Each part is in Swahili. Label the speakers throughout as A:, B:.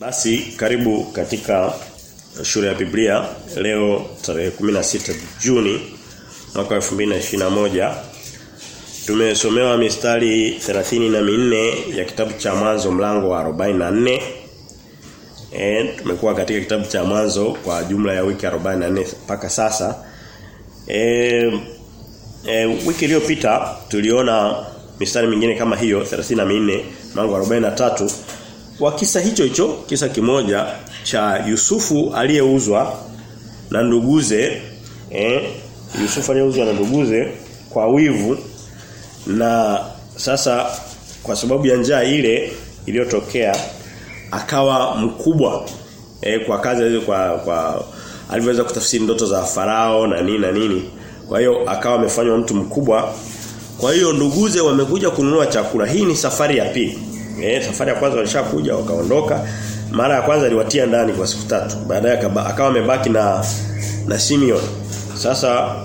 A: Basi karibu katika shule ya Biblia. Leo tarehe 16 Juni mwaka 2021 tumesomewa mistari 34 ya kitabu cha mwanzo mlango wa 44 eh tumekuwa katika kitabu cha mwanzo kwa jumla ya wiki 44 mpaka sasa. E, e, wiki iliyopita tuliona mistari mingine kama hiyo 34 mlango wa 43 kwa kisa hicho hicho kisa kimoja cha Yusufu aliyeuzwa na nduguze eh Yusufu aliyeuzwa na nduguze kwa wivu. Na sasa kwa sababu ya njaa ile iliyotokea akawa mkubwa eh kwa kazi hizo kwa kwa alivyoweza kutafsiri ndoto za farao na nini na nini. Kwa hiyo akawa amefanywa mtu mkubwa. Kwa hiyo nduguze wamekuja kununua chakula. Hii ni safari ya pili Eh safari ya kwanza walishakuja wakaondoka. Mara ya kwanza aliwatia ndani kwa siku tatu. Baadaye akawa amebaki na na Simeon. Sasa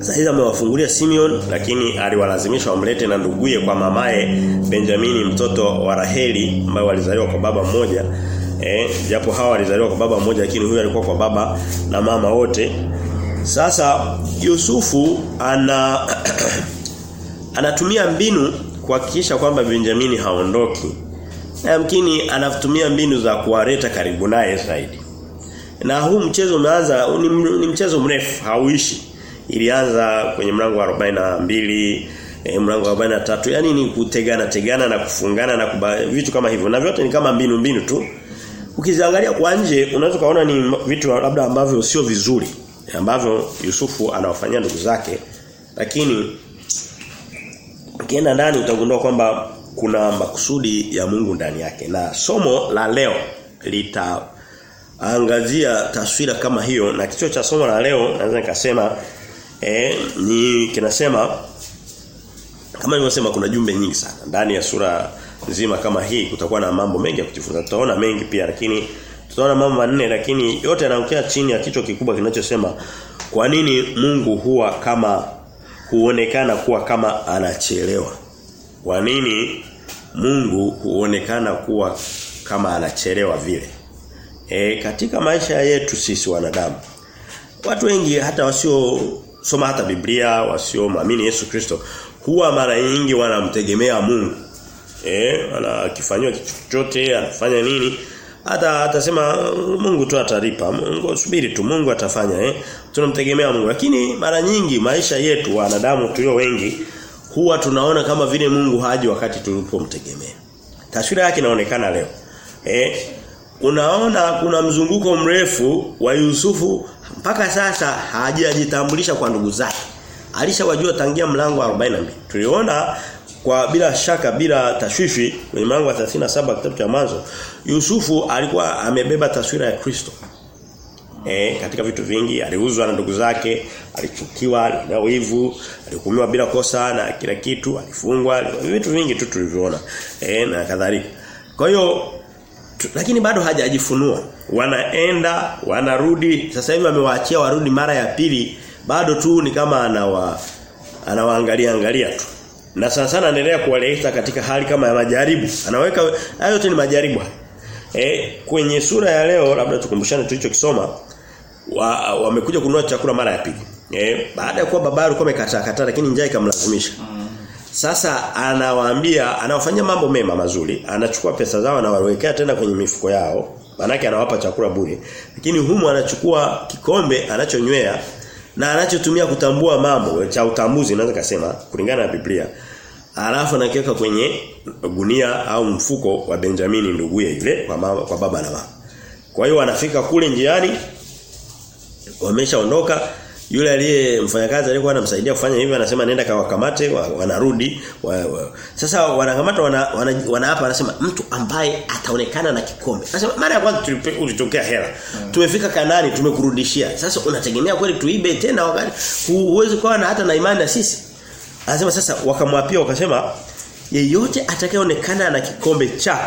A: sasa amewafungulia Simeon lakini aliwalazimisha wamlete na nduguye kwa mamaye Benjamini mtoto wa Raheli ambaye walizaliwa kwa baba mmoja. Eh japo hawa walizaliwa kwa baba mmoja lakini huyu alikuwa kwa baba na mama wote. Sasa Yusufu ana anatumia mbinu kuhakikisha kwamba Benjamini haondoki. Yamkini anatumia mbinu za kuwaleta karibu naye zaidi. Na huu mchezo umeanza ni, ni mchezo mrefu hauishi. Ilianza kwenye mlango wa 42 e, mlango wa 43 yani ni kutegana tegana na kufungana na kuba, vitu kama hivyo na vyote ni kama mbinu mbinu tu ukiziangalia kwa nje unaweza kaona ni vitu labda ambavyo sio vizuri ambavyo Yusufu anawafanyia ndugu zake lakini ukienda ndani utagundua kwamba kuna makusudi ya Mungu ndani yake. Na somo la leo litaangazia taswira kama hiyo na kichwa cha somo la leo naweza nikasema eh ni kinasema kama nilivyosema kuna jumbe nyingi sana. Ndani ya sura nzima kama hii kutakuwa na mambo mengi ya kujifunza. Tutaona mengi pia lakini tutaona mambo manne lakini yote yanaokea chini ya kichwa kikubwa kinachosema kwa nini Mungu huwa kama huonekana kuwa kama anachelewa. Kwa nini Mungu huonekana kuwa kama anachelewa vile? E, katika maisha yetu sisi wanadamu watu wengi hata wasio soma hata Biblia, wasio maamini Yesu Kristo huwa mara nyingi wanamtegemea Mungu. Eh, anakifanywa chochote, anafanya nini? Hata atasema Mungu tu atalipa. Mungu subiri tu Mungu atafanya eh. Tunamtegemea Mungu. Lakini mara nyingi maisha yetu wanadamu tulio wengi huwa tunaona kama vile Mungu haji wakati tulipomtegemea. Taswira yake inaonekana leo. Eh unaona kuna mzunguko mrefu wa Yusufu mpaka sasa hajajitambulisha kwa ndugu zake. Alishawajua tangia mlango wa 42. Tuliona kwa bila shaka bila tashwishi kwenye mlango wa 37 kitabu cha mwanzo Yusufu alikuwa amebeba taswira ya Kristo. E, katika vitu vingi aliuzwa na ndugu zake, alichukiwa, na wivu, alihukumiwa bila kosa na kila kitu, alifungwa, vitu vingi tu tulivyoona. E, na kadhalika. Kwa hiyo lakini bado hajajifunua. Wanaenda, wanarudi, sasa hivi amewaachia warudi mara ya pili, bado tu ni kama anawa anawaangalia angalia tu na sana sana anaendelea kuwaleta katika hali kama ya majaribu. Anaweka hayo yote ni majaribu. E, kwenye sura ya leo labda tukumbushane tulichokisoma wamekuja wa kununua chakula mara ya pili. E, baada ya kuwa baba alikuwa amekataa kataa lakini njaa ikamlazimisha. Sasa anawaambia anawafanyia mambo mema mazuri, anachukua pesa zao anawawekea tena kwenye mifuko yao. Manake anawapa chakula bure. Lakini humu anachukua kikombe anachonywea na anachotumia kutambua mambo cha utambuzi naweza kusema kulingana na Biblia. Alafu anakiweka kwenye gunia au mfuko wa Benjamini nduguye yule kwa mama, kwa baba na mama. Kwa hiyo wanafika kule njiani wameshaondoka yule aliye mfanyakazi aliyekuwa anamsaidia kufanya hivyo anasema nenda kawakamate wanarudi wa, wa. sasa wanakamata wana, wana, wana anasema mtu ambaye ataonekana na kikombe. Anasema mara ya kwanza tulitokea hela. Hmm. tumefika kanani tumekurudishia. Sasa unategemea kweli tuibe tena wakati? Huwezi kuwa na hata na imani na sisi. Anasema sasa wakamwapia wakasema yeyote atakayeonekana na kikombe cha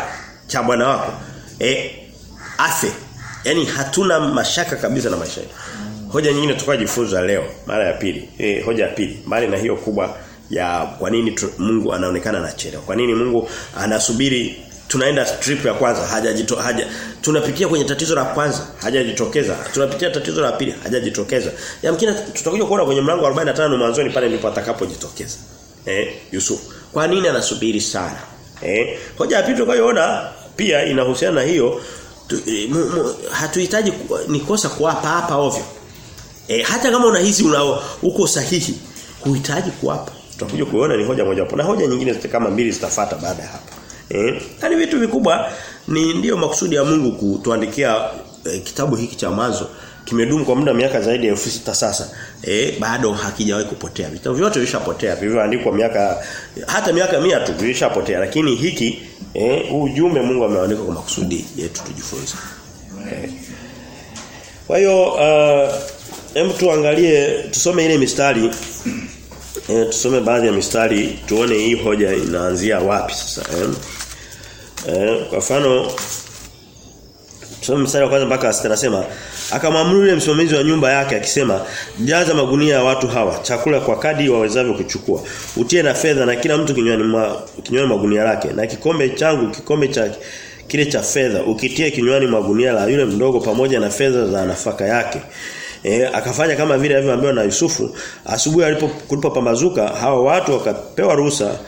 A: cha bwana wako eh afe. Yani hatuna mashaka kabisa na maisha Hoja nyingine tukajifunza leo mara ya pili. E, hoja ya pili mbali na hiyo kubwa ya kwa nini Mungu anaonekana anachelewa. Kwa nini Mungu anasubiri tunaenda trip ya kwanza hajajito haja tunapitia kwenye tatizo la kwanza hajajitokeza. Tunapitia tatizo la pili hajajitokeza. Yamkini tutakuja kuona kwenye mlango wa 45 mwanzoni pale ndipo atakapojitokeza. Eh Yusuf kwa nini anasubiri sana? Eh hoja ya pili tukayoona pia inahusiana na hiyo. Tu, e, hatuhitaji ni kosa kuapa hapa ovyo e, hata kama unahisi una uko sahihi huhitaji kuapa. Tutakuja kuona ni hoja moja hapo na hoja nyingine kama mbili zitafuata baada ya hapa eh yani vitu vikubwa ni ndio makusudi ya Mungu kutuandikia eh, kitabu hiki cha mwanzo. Kimedumu kwa muda miaka zaidi ya 6000 sasa. Eh bado hakijawahi kupotea. Vitabu vyote vishapotea. Vilivyoandikwa miaka hata miaka 100 tu vishapotea lakini hiki eh huu ujumbe Mungu ameandika kwa makusudi yetu tujifunze. Eh. kwa hiyo uh, hem tuangalie tusome ile mistari E, tusome baadhi ya mistari tuone hii hoja inaanzia wapi sasa eh? E, kwa mfano tusome mstari wa kwanza mpaka sita nasema akamwamuru yule msimamizi wa nyumba yake akisema jaza magunia ya watu hawa chakula kwa kadi wawezavyo kuchukua utie na fedha na kila mtu kinywani ma, kinywani magunia lake na kikombe changu kikombe cha kile cha fedha ukitie kinywani magunia la yule mdogo pamoja na fedha za nafaka yake E, akafanya kama vile alivyoambiwa na Yusufu. Asubuhi alipopambazuka hawa watu wakapewa ruhusa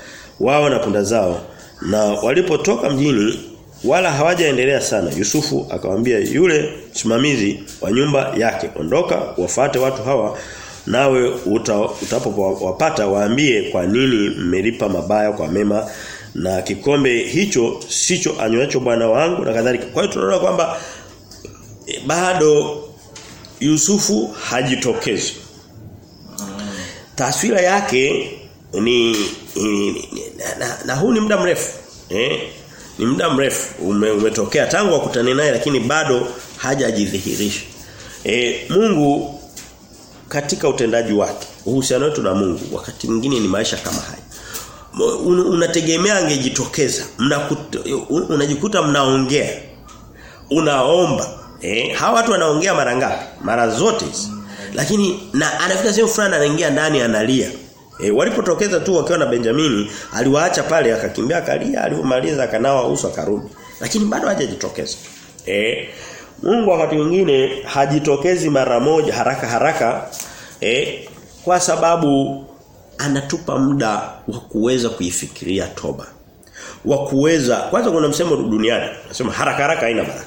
A: wao na punda zao. Na walipotoka mjini wala hawajaendelea sana Yusufu akamwambia yule msimamizi wa nyumba yake ondoka wafate watu hawa nawe utapowapata waambie kwa nini mmelipa mabaya kwa mema na kikombe hicho sicho anywacho bwana wangu na kadhalika. Kwa hiyo tunaona kwamba e, bado Yusufu hajitokezi. Taswira yake ni, ni, ni na, na, na huu ni muda mrefu. Eh? Ni muda mrefu ume, umetokea tangu akutane naye lakini bado hajajidhihirisha. E, Mungu katika utendaji wake, uhusiano wetu na Mungu wakati mwingine ni maisha kama haya. Un, unategemea angejitokeza. Unajikuta mnaongea. Unaomba Eh, hawa watu wanaongea mara ngapi? Mara zote hizi. Lakini na anafika sehemu fulani anaingia ndani analia. E, walipotokeza tu wakiwa na Benjamini, aliwaacha pale akakimbia akalia, alipomaliza akanawa uso akarudi. Lakini bado hajajitokeza. Eh, Mungu wakati mwingine hajitokezi mara moja haraka haraka eh, kwa sababu anatupa muda wa kuweza kuifikiria toba. Wa kuweza kwanza kuna msemo duniani, nasema haraka haraka haina baraka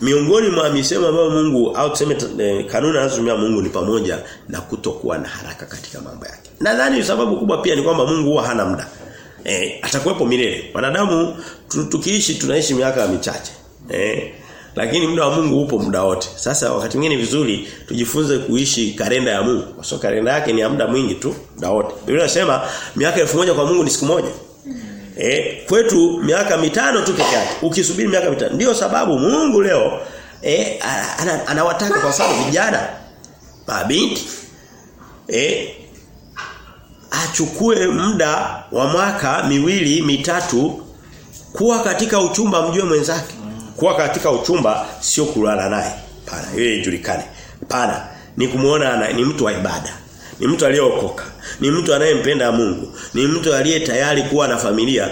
A: miongoni mwa misemo ambayo Mungu au tuseme eh, kanuni anazotumia Mungu ni pamoja na kutokuwa na haraka katika mambo yake. Nadhani sababu kubwa pia ni kwamba Mungu huwa hana muda. Eh, atakuwepo milele. Wanadamu tukiishi tunaishi miaka michache. Eh, lakini muda wa Mungu upo muda wote. Sasa wakati mwingine vizuri tujifunze kuishi kalenda ya Mungu. Kwa sababu kalenda yake ni ya muda mwingi tu, muda wote. Biblia inasema miaka elfu moja kwa Mungu ni siku moja. Eh, kwetu miaka mitano tu peke yake. Ukisubiri miaka mitano. Ndio sababu Mungu leo eh anawataka kwa sababu vijana mabinti eh achukue muda wa mwaka miwili mitatu kuwa katika uchumba mjue mwenzake. Kuwa katika uchumba sio kulala naye. Pana, yeye ijulikane. Pana, ni kumuona ni mtu wa ibada. Ni mtu aliyeokoka. Ni mtu anayempenda Mungu. Ni mtu aliye tayari kuwa na familia.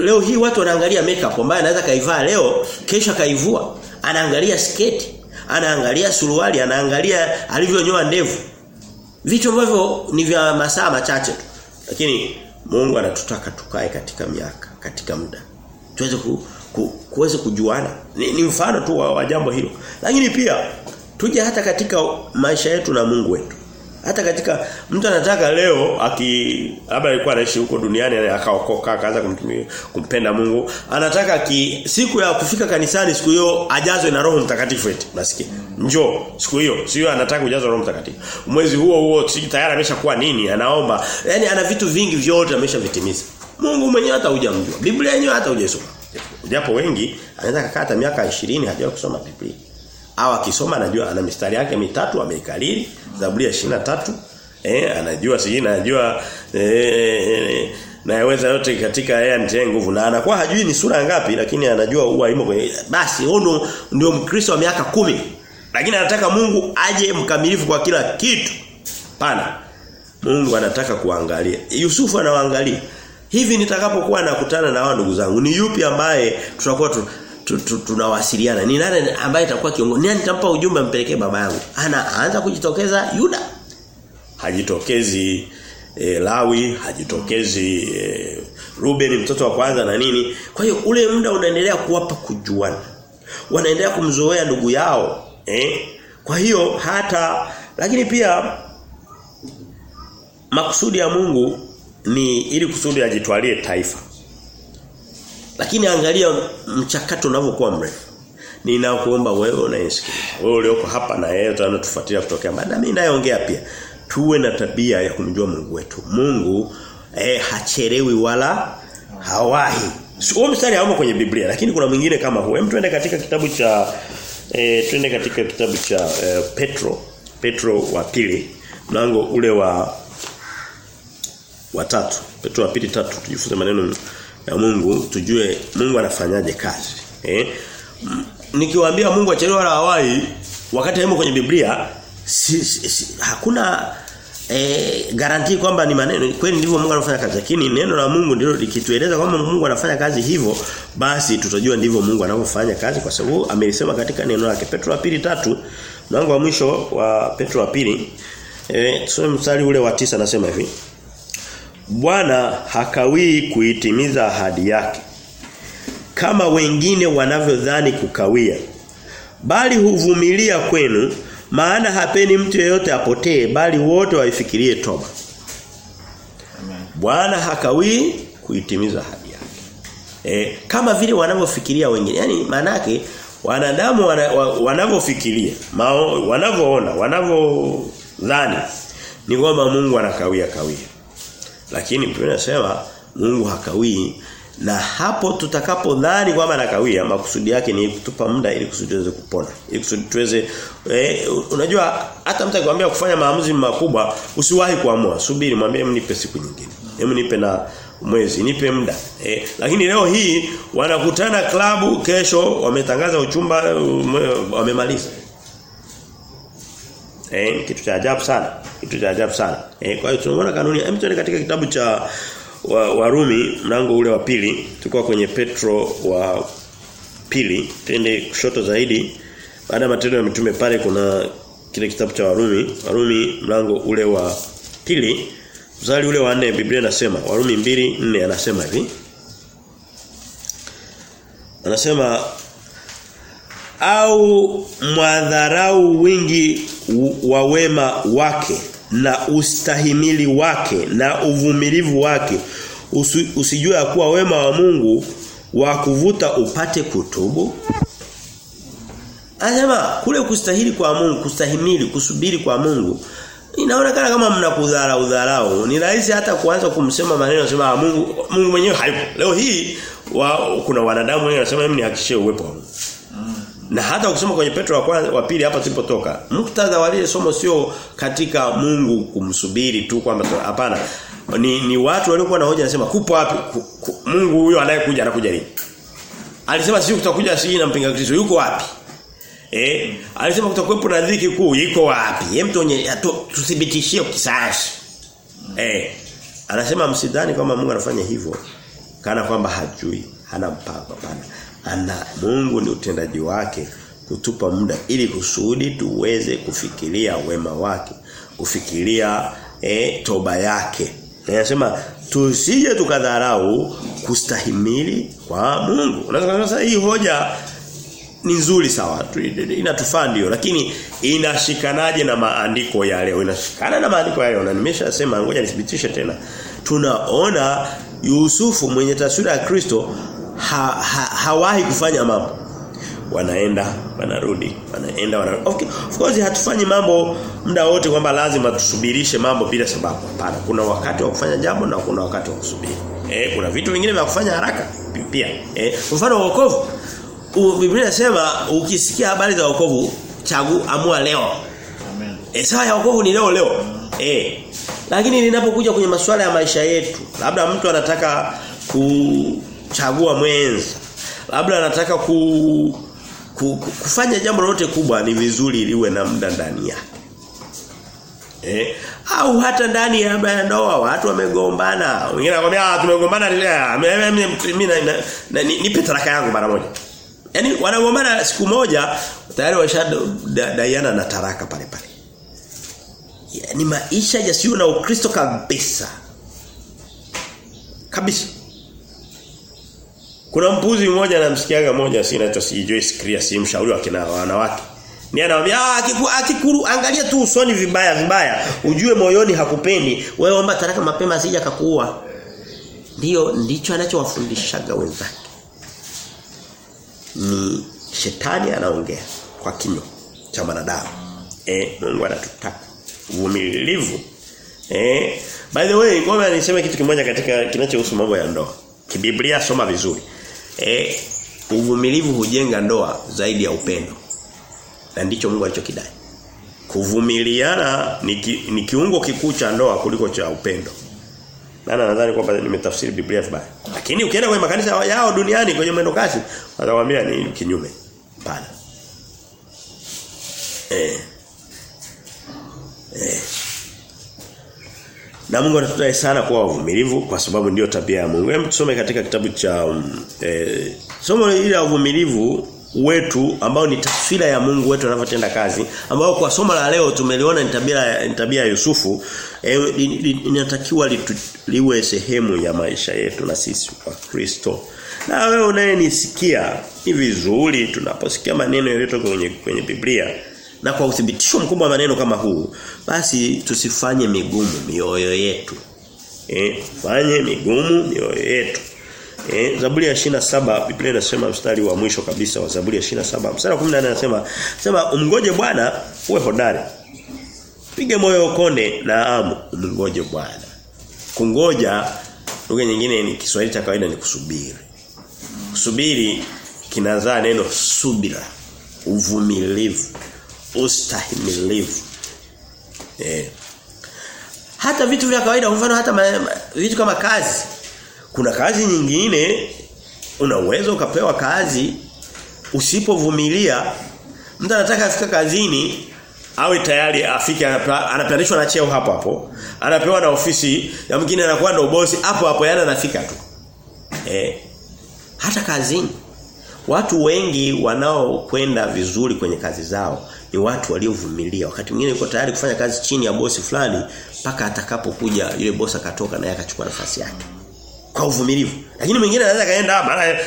A: Leo hii watu wanaangalia makeup ambayo anaweza kaivaa leo, kesho kaivua. Anaangalia sketi, anaangalia suruali, anaangalia alivyonyoa ndevu. Vitu ambavyo ni vya masaa machache tu. Lakini Mungu anatutaka tukae katika miaka, katika muda. Tuweze ku, ku, kuweze kujuana. Ni, ni mfano tu wa, wa jambo hilo. Lakini pia tuje hata katika maisha yetu na Mungu wetu. Hata katika mtu anataka leo aki labda alikuwa anaishi huko duniani akaokoka akaanza kumtumia kumpenda Mungu anataka ki, siku ya kufika kanisani siku hiyo ajazwe na Roho Mtakatifu eti nasikia njoo siku hiyo. Sio anataka kujazwa Roho Mtakatifu. Mwezi huo huo si tayari ameshakuwa nini anaomba. Yani ana vitu vingi vyote ameshavitimiza. Mungu mwenyewe hata hujamjua. Biblia yenyewe hata hujasoma. Japo wengi anaweza kukaa hata miaka 20 hajawahi kusoma Biblia au akisoma anajua ana mistari yake mitatu ameikariri Zaburi ya 23 eh anajua sijui anajua eh, nayaweza yote katika yeye mtie nguvu. Na anakuwa hajui ni sura ngapi lakini anajua huwa imo kwenye basi huyo ndio mkristo wa miaka kumi. Lakini anataka Mungu aje mkamilifu kwa kila kitu. Pana Mungu anataka kuangalia. Yusufu anawaangalia. Hivi nitakapokuwa nakutana na wao ndugu zangu, ni yupi ambaye tutakuwa tu, tu, tu, tunawasiliana? Ni nani ambaye atakuwa kiongozi? Nani nitampa ujumbe ampelekee baba yangu? Ana anza kujitokeza Yuda. Hajitokezi e, Lawi, hajitokezi e, Ruben mtoto wa kwanza na nini. Kwa hiyo ule muda unaendelea kuwapa kujuana. Wanaendelea kumzoea ndugu yao, eh? Kwa hiyo hata lakini pia makusudi ya Mungu ni ili kusudi ajitwalie taifa. Lakini angalia mchakato unavyokuwa mrefu. Ninakuomba wewe unayesikia. Wewe ulioko hapa na yeye tunatufuatilia kutokea. Na mimi nayeongea pia. Tuwe na tabia ya kumjua Mungu wetu. Mungu eh, hachelewi wala hawahi. Huo mstari haumo kwenye Biblia lakini kuna mwingine kama huo. Hem tuende katika kitabu cha eh, twende katika kitabu cha eh, Petro. Petro wa pili mlango ule wa wa tatu. Petro wa pili tatu tujifunze maneno ya Mungu tujue Mungu anafanyaje kazi. Eh? Nikiwaambia Mungu achelewa wala hawai wakati haimo kwenye Biblia si, si, si, hakuna eh garantii kwamba ni maneno kweli ndivyo Mungu anafanya kazi lakini neno la Mungu ndilo likitueleza kwamba Mungu anafanya kazi hivyo basi tutajua ndivyo Mungu anavyofanya kazi kwa sababu amelisema katika neno lake Petro pili tatu mlango wa mwisho wa Petro pili eh tusome mstari ule wa tisa anasema hivi Bwana hakawii kuitimiza ahadi yake kama wengine wanavyodhani kukawia bali huvumilia kwenu maana hapeni mtu yeyote apotee bali wote waifikirie toba. Bwana hakawii kuitimiza ahadi yake. E, kama vile wanavyofikiria wengine. Yaani maana yake wanadamu wana, wanavyofikiria, wanavyoona, wanavyodhani ni kwamba Mungu anakawia kawia. Lakini Biblia inasema Mungu hakawii na hapo tutakapodhani kwamba anakawia makusudi yake ni kutupa muda ili kusudi tuweze kupona. Ili kusudi tuweze eh, unajua hata mtu akikwambia kufanya maamuzi makubwa usiwahi kuamua. Subiri mwambie mnipe siku nyingine. Hebu nipe na mwezi, nipe muda. Eh, lakini leo hii wanakutana klabu kesho wametangaza uchumba wamemaliza. Eh, kitu cha ajabu sana. Kitu cha ajabu sana. Eh, kwa hiyo tunaona kanuni. Hem katika kitabu cha Warumi wa mlango ule wa pili tulikuwa kwenye Petro wa pili twende kushoto zaidi baada ya matendo ya mitume pale kuna kile kitabu cha Warumi Warumi mlango ule wa pili mstari ule wa 4 Biblia inasema Warumi 2:4 anasema hivi Anasema au mwadharau wingi wa wema wake na ustahimili wake na uvumilivu wake Usi, usijue ya kuwa wema wa Mungu wa kuvuta upate kutubu? Anasema kule kustahili kwa Mungu kustahimili kusubiri kwa Mungu inaonekana kama mnakudhara udharau. Ni rahisi hata kuanza kumsema maneno sema Mungu Mungu mwenyewe hayupo leo hii wa, kuna wanadamu wengi wanasema mimi nihakikishie uwepo wa Mungu na hata ukisoma kwenye Petro wa kwanza wa pili hapa tulipotoka, muktadha wa lile somo sio katika Mungu kumsubiri tu kwamba hapana. Ni ni watu waliokuwa na hoja nasema kupo wapi ku, ku, Mungu huyo anayekuja anakuja lini? Alisema sisi kutakuja sisi na mpinga Kristo yuko wapi? Eh, alisema kutakuwepo na dhiki kuu iko wapi? Hem tuonye tuthibitishie kisayansi. Eh, anasema msidhani kama Mungu anafanya hivyo kana kwamba hajui, hana mpango hapana ana Mungu ni utendaji wake kutupa muda ili kusudi tuweze kufikiria wema wake kufikiria eh, toba yake. Anasema tusije tukadharau kustahimili kwa Mungu. Unaweza hii hoja ni nzuri sawa inatufaa ndio lakini inashikanaje na maandiko ya leo? Inashikana na maandiko ya leo na nimeshasema ngoja nithibitishe tena. Tunaona Yusufu mwenye taswira ya Kristo ha, ha, hawahi kufanya mambo. Wanaenda wanarudi wanaenda wanarudi. Okay, of course hatufanyi mambo muda wote kwamba lazima tusubirishe mambo bila sababu. Hapana kuna wakati wa kufanya jambo na kuna wakati wa kusubiri. Eh kuna vitu vingine vya kufanya haraka pia. Eh mfano wokovu. Biblia inasema ukisikia habari za wokovu chagu amua leo. Amen. Eh sawa ya wokovu ni leo leo. Eh lakini linapokuja kwenye masuala ya maisha yetu labda mtu anataka ku chagua mwenza labda anataka ku, ku, kufanya jambo lolote kubwa ni vizuri liwe na muda ndani yake eh au hata ndani ya ndoa watu wamegombana wengine wanakuambia ah tumegombana mimi nipe talaka yangu mara moja Yaani wanagombana siku moja tayari washadaiana na taraka pale pale. Yaani maisha yasiyo na Ukristo kabisa. Kabisa. Kuna mpuzi mmoja anamsikiaga mmoja si anaitwa si Joyce Clear si mshauri wa kina wanawake. Ni anawaambia ah akiku, akikuru angalia tu usoni vibaya vibaya ujue moyoni hakupendi wewe omba taraka mapema asija kakuua. Ndio ndicho anachowafundishaga wenzake ni shetani anaongea kwa kinywa cha mwanadamu. Eh Mungu anatutaka uvumilivu. Eh by the way ngoja niseme kitu kimoja katika kinachohusu mambo ya ndoa. Kibiblia soma vizuri. Eh uvumilivu hujenga ndoa zaidi ya upendo. Na ndicho Mungu alichokidai. Kuvumiliana ni, ki, ni kiungo kikuu cha ndoa kuliko cha upendo. Nana nadhani kwamba nimetafsiri Biblia vibaya. Lakini ukienda kwenye makanisa yao duniani kwenye mwendo kasi watakwambia ni kinyume. Pana. Eh. Eh. Na Mungu anatudai sana kuwa wavumilivu kwa sababu ndiyo tabia ya Mungu. Hem tusome katika kitabu cha um, e, somo ile la uvumilivu wetu ambao ni taswira ya Mungu wetu anavyotenda kazi ambao kwa somo la leo tumeliona ni tabia ni tabia ya Yusufu. Eh, inatakiwa li, liwe sehemu ya maisha yetu na sisi kwa Kristo. Na wewe unayenisikia ni vizuri tunaposikia maneno yaliyotoka kwenye kwenye Biblia na kwa uthibitisho mkubwa wa maneno kama huu basi tusifanye migumu mioyo yetu eh fanye migumu mioyo yetu Eh, Zaburi ya 27 Biblia inasema mstari wa mwisho kabisa wa Zaburi ya 27 mstari wa 18 anasema sema umngoje Bwana uwe hodari. Pige moyo konde na amu umngoje Bwana. Kungoja lugha nyingine ni Kiswahili cha kawaida ni kusubiri. Kusubiri kinazaa neno subira, uvumilivu, ustahimilivu. Eh. Hata vitu vya kawaida mfano hata ma, vitu kama kazi. Kuna kazi nyingine una uwezo ukapewa kazi usipovumilia. Mtu anataka afika kazini awe tayari afike anapandishwa na cheo hapo hapo. Anapewa na ofisi ya mwingine anakuwa ndo bosi hapo hapo yana anafika tu. Eh. Hata kazini watu wengi wanaokwenda vizuri kwenye kazi zao ni watu waliovumilia wakati mwingine yuko tayari kufanya kazi chini ya bosi fulani mpaka atakapokuja yule bosi akatoka naye akachukua nafasi yake kwa uvumilivu. Lakini mwingine anaweza kaenda mara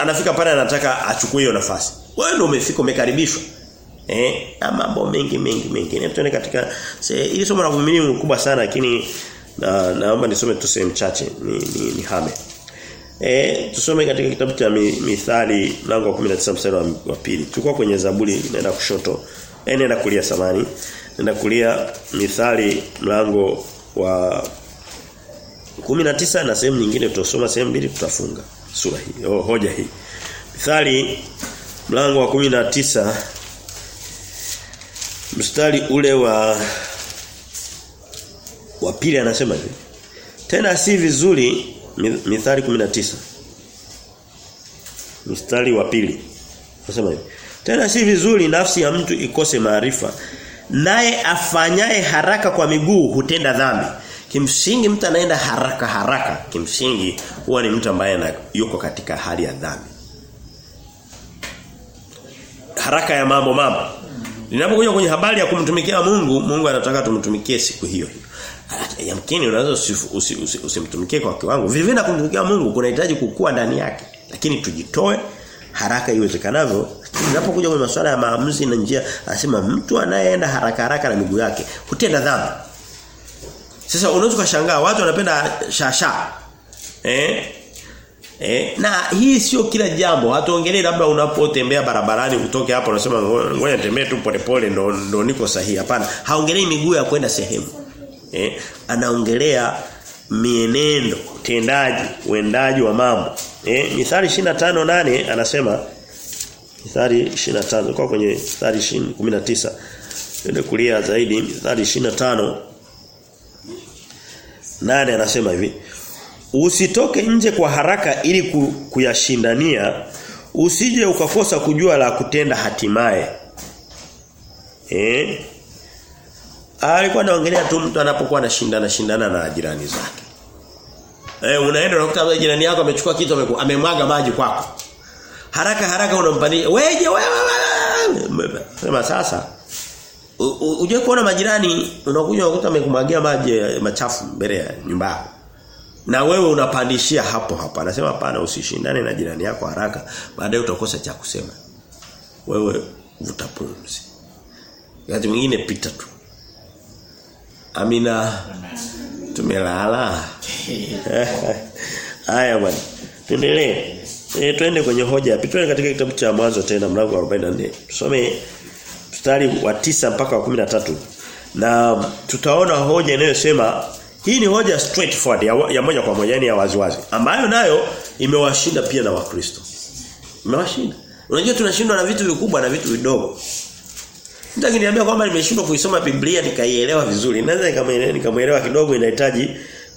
A: anafika pale anataka achukue hiyo nafasi. Wewe ndio umefika umekaribishwa. Eh, na mambo mengi mengi mengi. Ni tuone katika ili somo la uvumilivu kubwa sana lakini na naomba nisome tu sehemu chache ni, ni, ni hame. Eh, tusome katika kitabu cha Mithali mlango wa 19 mstari wa pili. Tulikuwa kwenye Zaburi inaenda kushoto. Eh, nenda kulia samani. Nenda kulia Mithali mlango wa 19 na sehemu nyingine tutasoma sehemu mbili tutafunga sura hii oh, hoja hii Mithali mlango wa 19 mstari ule wa wa pili anasema hivi tena si vizuri Mithali 19 mstari wa pili nasema hivi tena si vizuri nafsi ya mtu ikose maarifa naye afanyaye haraka kwa miguu hutenda dhambi Kimsingi mtu anaenda haraka haraka. Kimsingi huwa ni mtu ambaye yuko katika hali ya dhambi. Haraka ya mambo mambo. Ninapokuja kwenye habari ya kumtumikia Mungu, Mungu anataka tumtumikie siku hiyo hiyo. Yamkini unaweza usimtumikie usi, usi, usi kwa kiwango. vivyo na kumtumikia Mungu kunahitaji kukua ndani yake. Lakini tujitoe haraka iwezekanavyo. ninapokuja kwenye masuala ya maamuzi na njia, anasema mtu anayeenda haraka haraka na miguu yake hutenda dhambi. Sasa unaweza kushangaa watu wanapenda shasha. Eh? Eh, na hii sio kila jambo. Hatuongelee labda unapotembea barabarani utoke hapo unasema ngoja nitembee tu polepole ndo ndo niko sahihi. Hapana. Haongelei miguu ya kwenda sehemu. Eh, anaongelea mienendo, utendaji, uendaji wa mambo. Eh, Mithali 25:8 anasema Mithali 25 kwa kwenye Mithali 19 ndio kulia zaidi Mithali 25 nane anasema hivi Usitoke nje kwa haraka ili kuyashindania usije ukakosa kujua la kutenda hatimaye. Eh? Alikuwa anaongelea tu mtu anapokuwa anashindana shindana na jirani zake. Eh unaenda unakuta jirani yako amechukua kitu amemwaga maji kwako. Haraka haraka unampania. Weje wewe. Sema sasa Uje kuona majirani unakuja unakuta amekumwagia maji machafu mbele ya nyumba. Na wewe unapandishia hapo hapo. Anasema hapana usishindane na jirani yako haraka. Baadaye utakosa cha kusema. Wewe vuta pumzi. Wakati mwingine pita tu. Amina. Tumelala. Haya bwana. Tuendelee. E, twende kwenye hoja ya pili. katika kitabu cha mwanzo tena mlango wa 44. Tusome mstari wa tisa mpaka wa 13. Na tutaona hoja inayosema hii ni hoja straightforward ya, ya moja kwa moja yani ya waziwazi ambayo nayo imewashinda pia na Wakristo. Imewashinda. Unajua tunashindwa na vitu vikubwa na vitu vidogo. Mtu akiniambia kwamba nimeshindwa kuisoma Biblia nikaielewa vizuri, naweza nikamuelewa nikamuelewa kidogo inahitaji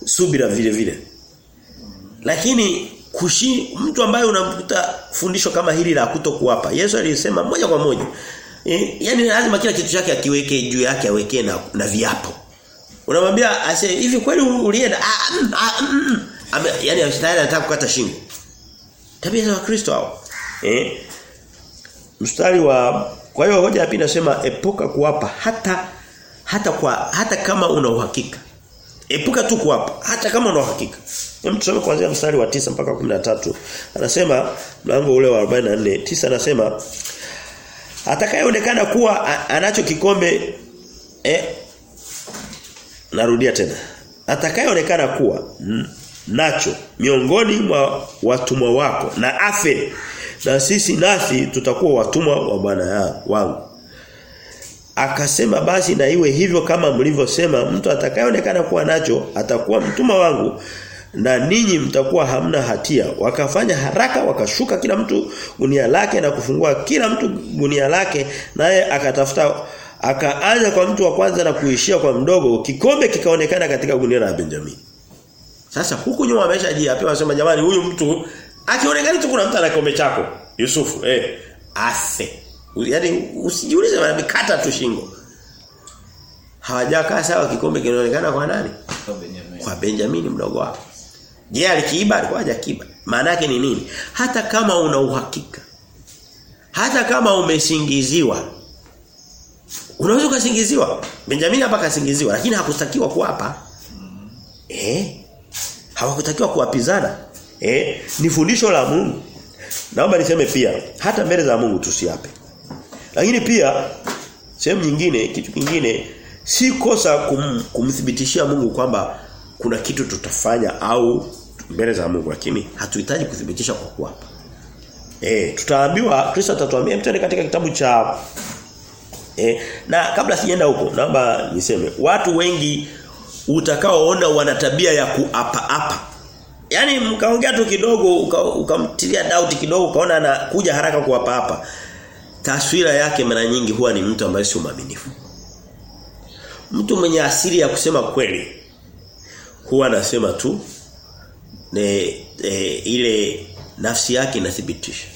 A: subira vile vile. Lakini kushi mtu ambaye unamkuta fundisho kama hili la kutokuwapa. Yesu alisema moja kwa moja. E, yani lazima kila kitu chake akiweke juu yake awekee na, na viapo. Unamwambia ase hivi kweli ulienda? Ah, mm, ah, mm, Ame, yani tayari anataka kukata shingo. Tabia za Wakristo hao. Eh? Mstari wa kwa hiyo hoja hapa nasema epuka kuwapa hata hata kwa hata kama una uhakika. Epuka tu kuwapa hata kama una uhakika. Hem tusome kuanzia mstari wa tisa mpaka 13. Anasema mlango ule wa 44, tisa anasema atakayeonekana kuwa anacho kikombe eh narudia tena. Atakayeonekana kuwa nacho miongoni mwa watumwa wako na afe na sisi nasi tutakuwa watumwa wa bwana wangu. Akasema basi na iwe hivyo kama mlivyosema mtu atakayeonekana kuwa nacho atakuwa mtumwa wangu na ninyi mtakuwa hamna hatia. Wakafanya haraka wakashuka kila mtu gunia lake na kufungua kila mtu gunia lake naye akatafuta akaanza kwa mtu wa kwanza na kuishia kwa mdogo kikombe kikaonekana katika gunia la Benjamin. Sasa huku nyuma ameshajiapia wasema jamani huyu mtu akionekana tu kuna mtu ana kikombe chako Yusufu eh afe. Yaani usijiulize amekata tu shingo. Hawajakaa sawa kikombe kinaonekana kwa nani?
B: Kwa Benjamin.
A: Kwa Benjamin mdogo wao. Je, alikiiba alikuwa hajakiba? Maana yake ni nini? Hata kama una uhakika. Hata kama umesingiziwa. Unaweza kusingiziwa. Benjamin hapa kasingiziwa lakini hakutakiwa kuapa. Eh? Hawakutakiwa kuapizana. Eh? Ni fundisho la Mungu. Naomba niseme pia hata mbele za Mungu tusiape. Lakini pia sehemu nyingine kitu kingine si kosa kum, kumthibitishia Mungu kwamba kuna kitu tutafanya au mbele za Mungu lakini hatuhitaji kuthibitisha kwa kuapa. Eh tutaambiwa Kristo atatuambia mtende katika kitabu cha eh na kabla sijaenda huko naomba niseme watu wengi utakaoona wana tabia ya kuapa apa. Yaani mkaongea tu kidogo ukamtilia uka doubt kidogo ukaona anakuja haraka kuwapa hapa. Taswira yake mara nyingi huwa ni mtu ambaye sio mwaminifu. Mtu mwenye asili ya kusema kweli huwa anasema tu ne, e, ile nafsi yake inathibitisha.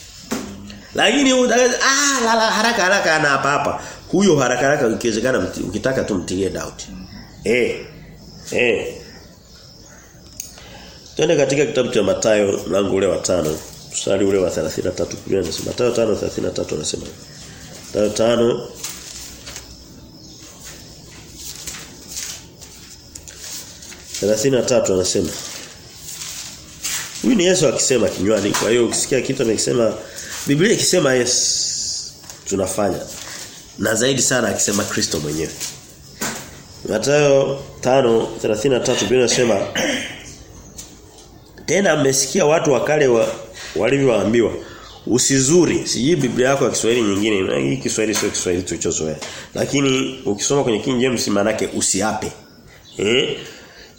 A: Lakini utakaza ah la, la, haraka haraka ana hapa hapa. Huyo haraka haraka ukiwezekana ukitaka tu mtilie doubt. Eh. Eh. Twende katika kitabu cha Mathayo mlango ule wa tano mstari ule wa 33 Biblia inasema Mathayo 5:33 anasema. Mathayo 5 33 anasema. Huyu ni Yesu akisema kinywani. Kwa hiyo ukisikia kitu amekisema Biblia ikisema yes tunafanya. Na zaidi sana akisema Kristo mwenyewe. Mathayo 5:33 Biblia inasema tena mmesikia watu wa kale wa, walivyoambiwa usizuri. Sijui Biblia yako ya Kiswahili nyingine. Hii Kiswahili sio Kiswahili tulichozoea. Lakini ukisoma kwenye King James maana yake usiape. Eh?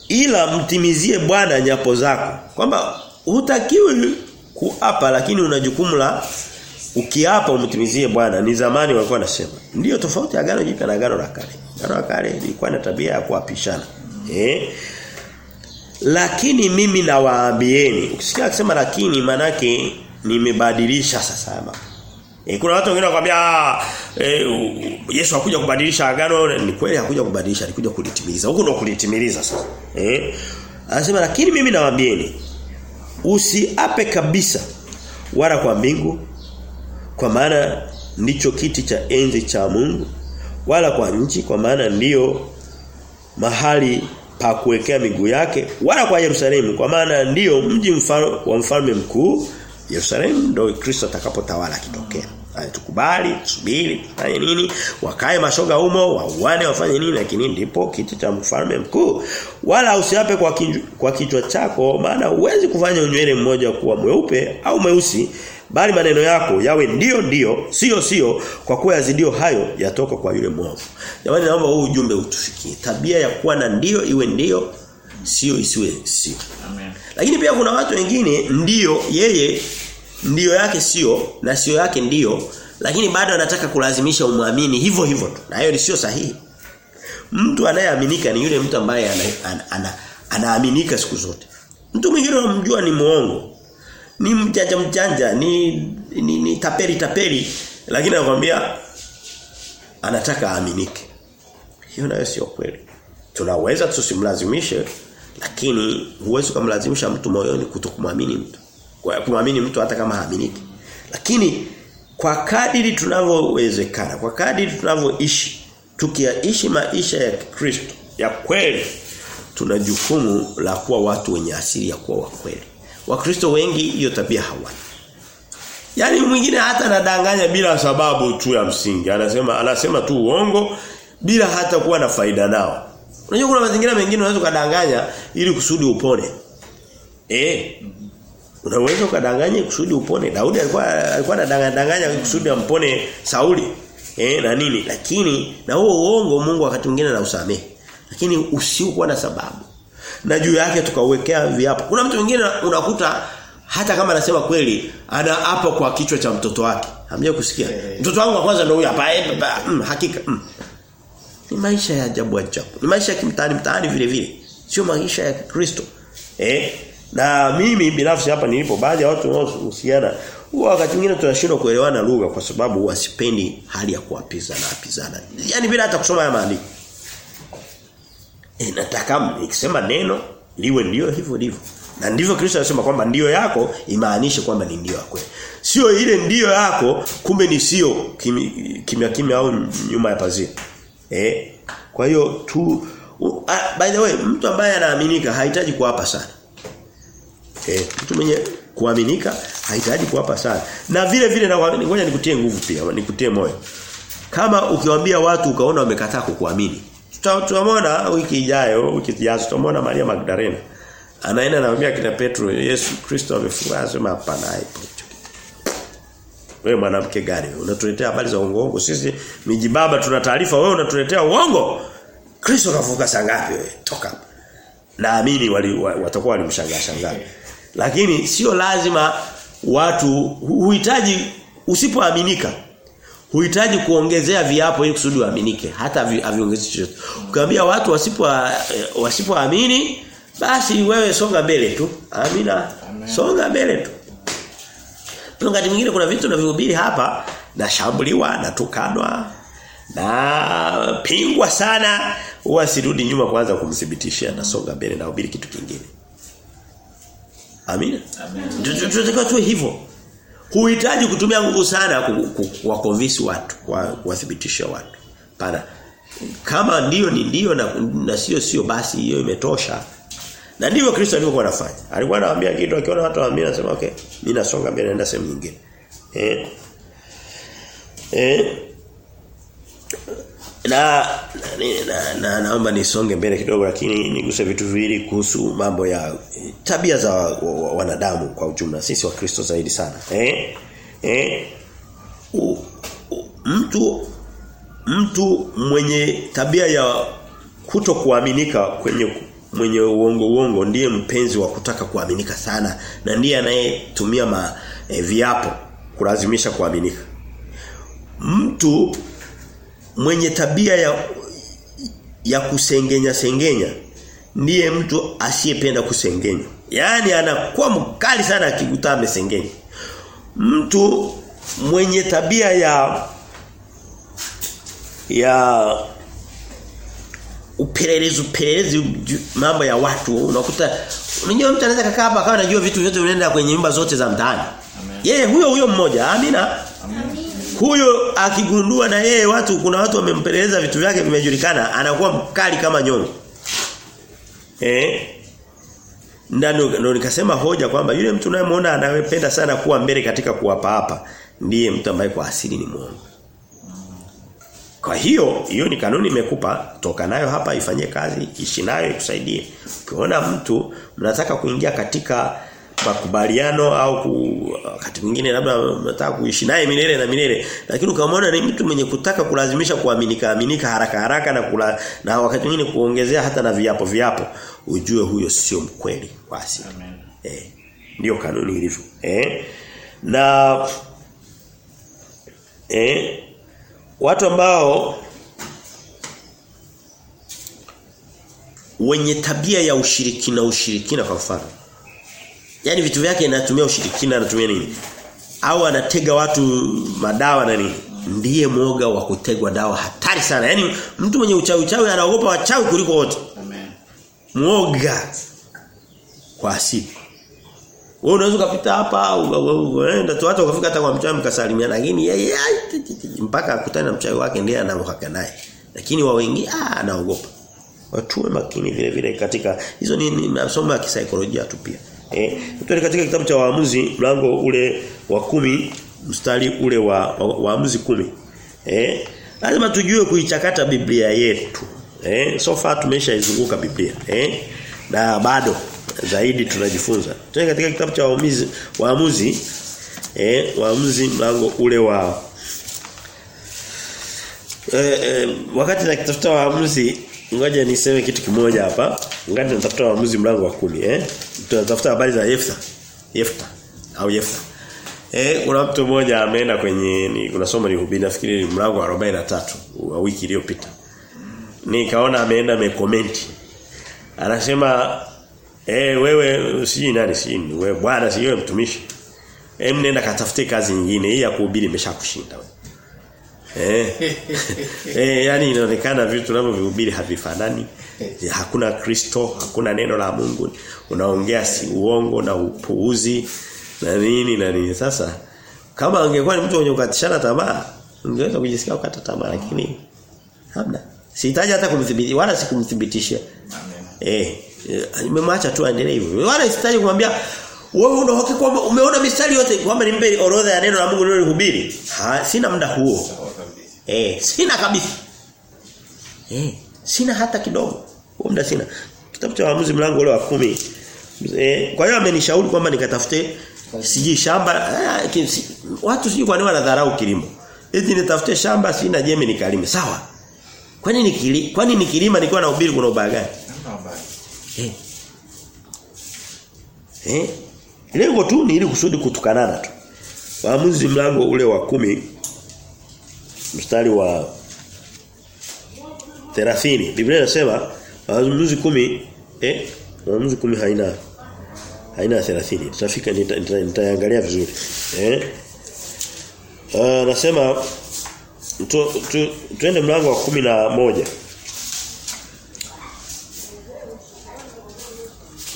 A: Ila mtimizie Bwana nyapo zako. Kwamba hutakiwi kuapa lakini una jukumu la ukiapa umtimizie Bwana. Ni zamani walikuwa nasema. Ndiyo tofauti agano jipya na agano la kale. Agano la kale lilikuwa na tabia ya kuapishana. Eh? Lakini mimi nawaambieni, ukisikia akisema lakini manake nimebadilisha sasa hapa. E, kuna watu wengine wanakuambia e, Yesu hakuja kubadilisha agano. Ni kweli hakuja kubadilisha alikuja kulitimiliza huko ndo kulitimiliza sasa. Eh anasema lakini mimi nawaambieni usiape kabisa wala kwa mbingu kwa maana ndicho kiti cha enzi cha Mungu wala kwa nchi kwa maana ndiyo mahali pa kuwekea miguu yake wala kwa Yerusalemu kwa maana ndiyo mji mfano wa mfalme mkuu Yerusalemu ndio Kristo atakapotawala kitokea tukubali subiri, fanye nini? Wakae mashoga humo wauane wafanye nini? Lakini ndipo kiti cha mfalme mkuu. Wala usiape kwa kinju, kwa kichwa chako maana huwezi kufanya unywele mmoja kuwa mweupe au mweusi bali maneno yako yawe ndio ndio sio sio kwa kuwa yazidio hayo yatoka kwa yule mwovu. Jamani naomba huu ujumbe utufikie. Tabia ya kuwa na ndio iwe ndio sio isiwe sio.
B: Amen.
A: lakini pia kuna watu wengine ndio yeye ndio yake sio na sio yake ndio lakini bado anataka kulazimisha umwamini hivyo hivyo tu. Na hiyo ni sio sahihi. Mtu anayeaminika ni yule mtu ambaye anaaminika ana, ana, ana, ana siku zote. Mtu mwingine unamjua ni muongo ni mjanja mjanja ni, ni, ni tapeli taperi. Lakini anakuambia anataka aaminike. Hiyo nayo sio kweli. Tunaweza tusimlazimishe lakini huwezi kumlazimisha mtu moyoni kutokumwamini mtu. Kwa kumwamini mtu hata kama haaminiki. Lakini kwa kadiri tunavyowezekana kwa kadiri tunavyoishi tukiaishi maisha ya Kristo ya kweli tuna jukumu la kuwa watu wenye asili ya kuwa wa kweli wakristo wengi hiyo tabia hawana Yaani mwingine hata anadanganya bila sababu tu ya msingi. Anasema anasema tu uongo bila hata kuwa na faida nao. Unajua kuna mazingira mengine unaweza kudanganya ili kusudi upone. Eh. Unaweza kudanganya kusudi upone. Daudi alikuwa alikuwa anadanganya kusudi ampone Sauli. Eh na nini? Lakini na huo uongo Mungu wakati mwingine anausamehe. Lakini usiokuwa na sababu. Na juu yake tukauwekea viapo. Kuna mtu mwingine unakuta hata kama anasema kweli ana hapo kwa kichwa cha mtoto wake. Hamja kusikia. Mtoto wangu wa kwanza ndio huyu hapa. Mm, hakika. Mm. Ni maisha ya ajabu ajabu. Ni maisha ya kimtaani mtaani vile vile. Sio maisha ya Kristo. Eh? Na mimi binafsi hapa nilipo baadhi ya watu wanaohusiana huwa wakati mwingine tunashindwa kuelewana lugha kwa sababu wasipendi hali ya kuapiza na apizana. Yaani bila hata kusoma ya maandiko. E, nataka nikisema neno liwe ndio hivyo ndivyo. Na ndivyo Kristo anasema kwamba ndio yako imaanishe kwamba ni ndio yako. Sio ile ndio yako kumbe ni sio kimya kimya au nyuma ya pazia. Eh? Kwa hiyo tu uh, by the way mtu ambaye anaaminika hahitaji kuapa sana. Eh, mtu mwenye kuaminika hahitaji kuapa sana. Na vile vile na ngoja nikutie nguvu pia, nikutie moyo. Kama ukiwaambia watu ukaona wamekataa kukuamini. Tutamwona wiki ijayo, wiki ijayo tutaona Maria Magdalena. Anaenda anamwambia kina Petro, Yesu Kristo amefungua anasema hapana haipo. Wewe mwanamke gani? Unatuletea habari za uongo Sisi miji baba tuna taarifa wewe unatuletea uongo. Kristo kafuka saa ngapi wewe? Toka. Naamini wali, watakuwa walimshangaa shangaa. Lakini sio lazima watu huhitaji usipoaminika huhitaji kuongezea viapo ili kusudi waaminike hata aviongezi chochote. Ukiambia watu wasipo wasipoamini basi wewe songa mbele tu. Amina. Amen. Songa mbele tu. Wakati mwingine kuna vitu tunavyohubiri hapa na shambuliwa na pingwa sana huwa sirudi nyuma kwanza kumthibitishia na songa mbele na hubiri kitu kingine. Amina. Amen. Tunatakiwa tuwe hivyo. Huhitaji kutumia nguvu sana kuwakonvince watu, kuwathibitisha watu. Pana. Kama ndio ni ndio na, na sio sio basi hiyo imetosha. Na ndivyo Kristo alivyokuwa anafanya. Alikuwa anawaambia kitu akiona watu waamini anasema okay, mimi nasonga mbele naenda sehemu nyingine. Eh. Eh. Na na, na naomba nisonge mbele kidogo lakini niguse vitu viwili kuhusu mambo ya tabia za wanadamu kwa ujumla sisi wa Kristo zaidi sana. Eh? Eh? U, u, mtu mtu mwenye tabia ya kuto kuaminika kwenye mwenye uongo uongo ndiye mpenzi wa kutaka kuaminika sana na ndiye anayetumia ma e, viapo kulazimisha kuaminika. Mtu mwenye tabia ya ya kusengenya sengenya ndiye mtu asiyependa kusengenya. Yaani anakuwa mkali sana akikuta amesengenya. Mtu mwenye tabia ya ya upelelezi upelelezi mambo ya watu unakuta unajua mtu anaweza kakaa hapa akawa anajua vitu vyote vinaenda kwenye nyumba zote za mtaani yeye huyo huyo mmoja amina huyo akigundua na yeye watu kuna watu wamempeleleza vitu vyake vimejulikana anakuwa mkali kama nyoni. Eh? Ndio nikasema hoja kwamba yule mtu unayemwona anayependa sana kuwa mbele katika kuwapa hapa ndiye mtu ambaye kwa asili ni muongo kwa hiyo hiyo ni kanuni imekupa toka nayo hapa ifanye kazi ishi nayo ikusaidie. Ukiona mtu mnataka kuingia katika makubaliano au ku, wakati mwingine labda unataka kuishi naye milele na milele lakini ukamwona ni mtu mwenye kutaka kulazimisha kuaminika aminika haraka haraka na kula, na wakati mwingine kuongezea hata na viapo viapo ujue huyo sio mkweli kwa asili. Eh. Ndio kanuni ilivyo. Eh. Na eh watu ambao wenye tabia ya ushirikina ushirikina kwa mfano yani vitu vyake inatumia ushirikina anatumia nini au anatega watu madawa na nini ndiye mwoga wa kutegwa dawa hatari sana Yaani mtu mwenye uchawi uchawi anaogopa wachawi kuliko wote
B: Amen.
A: mwoga kwa asili wewe unaweza kupita hapa uenda tu hata ukafika hata kwa mchawi mkasalimiana lakini yeye mpaka akutane na mchawi wake ndiye anamhaka naye. Lakini wa wengine ah anaogopa. Watuwe makini vile vile katika hizo ni, ni masomo ya kisaikolojia tu pia. Eh, tuende katika kitabu cha waamuzi mlango ule wa kumi mstari ule wa waamuzi wa kumi Eh, lazima tujue kuichakata Biblia yetu. Eh, so far tumeshaizunguka Biblia. Eh, na bado zaidi tunajifunza. Tuende katika kitabu cha waamuzi waamuzi eh waamuzi mlango ule wa eh, eh, wakati nakitafuta waamuzi ngoja niseme kitu kimoja hapa. Ngoja nitafuta waamuzi mlango wa kumi eh. Tunatafuta habari za Yefta. Yefta au Yefta. Eh kuna mtu mmoja ameenda kwenye ni kuna somo hubiri nafikiri mlango wa 43 wa wiki iliyopita. Nikaona ameenda amecomment. Anasema Eh wewe si nani si wewe bwana si wewe mtumishi. Hem nenda katafute kazi nyingine hii ya kuhubiri imeshakushinda wewe. Eh. eh yani inaonekana vitu tunavyohubiri havifanani. Hakuna Kristo, hakuna neno la Mungu. Unaongea si uongo na upuuzi na nini na nini. Sasa kama angekuwa ni mtu mwenye kukatishana tamaa, ungeweza kujisikia ukata tamaa lakini hamna. Sihitaji hata kumthibitisha wala sikumthibitishia. Eh, nimemwacha tu aendelee hivyo. Wala sihitaji kumwambia wewe una kwamba umeona mistari yote kwamba nimpe orodha ya neno la Mungu nilihubiri. Sina muda huo. Eh, sina kabisa. Eh, sina hata kidogo. Huo muda sina. Kitabu cha waamuzi mlango ule wa kumi Eh, kwa hiyo amenishauri kwamba nikatafute siji shamba eh, kisi, watu siji kwa nini wanadharau kilimo. Hizi nitafute shamba sina jembe nikalime. Sawa. Kwani nikili kwani nikilima nikiwa na ubiri kuna ubaya gani? Eh. Eh. Lengo tu ni ili kusudi kutukanana tu. Waamuzi mlango ule wa kumi mstari wa 30 Biblia inasema waamuzi kumi eh waamuzi kumi haina haina 30 tutafika nitaangalia vizuri eh. Uh, nasema tu, tu, tuende mlango wa kumi na moja.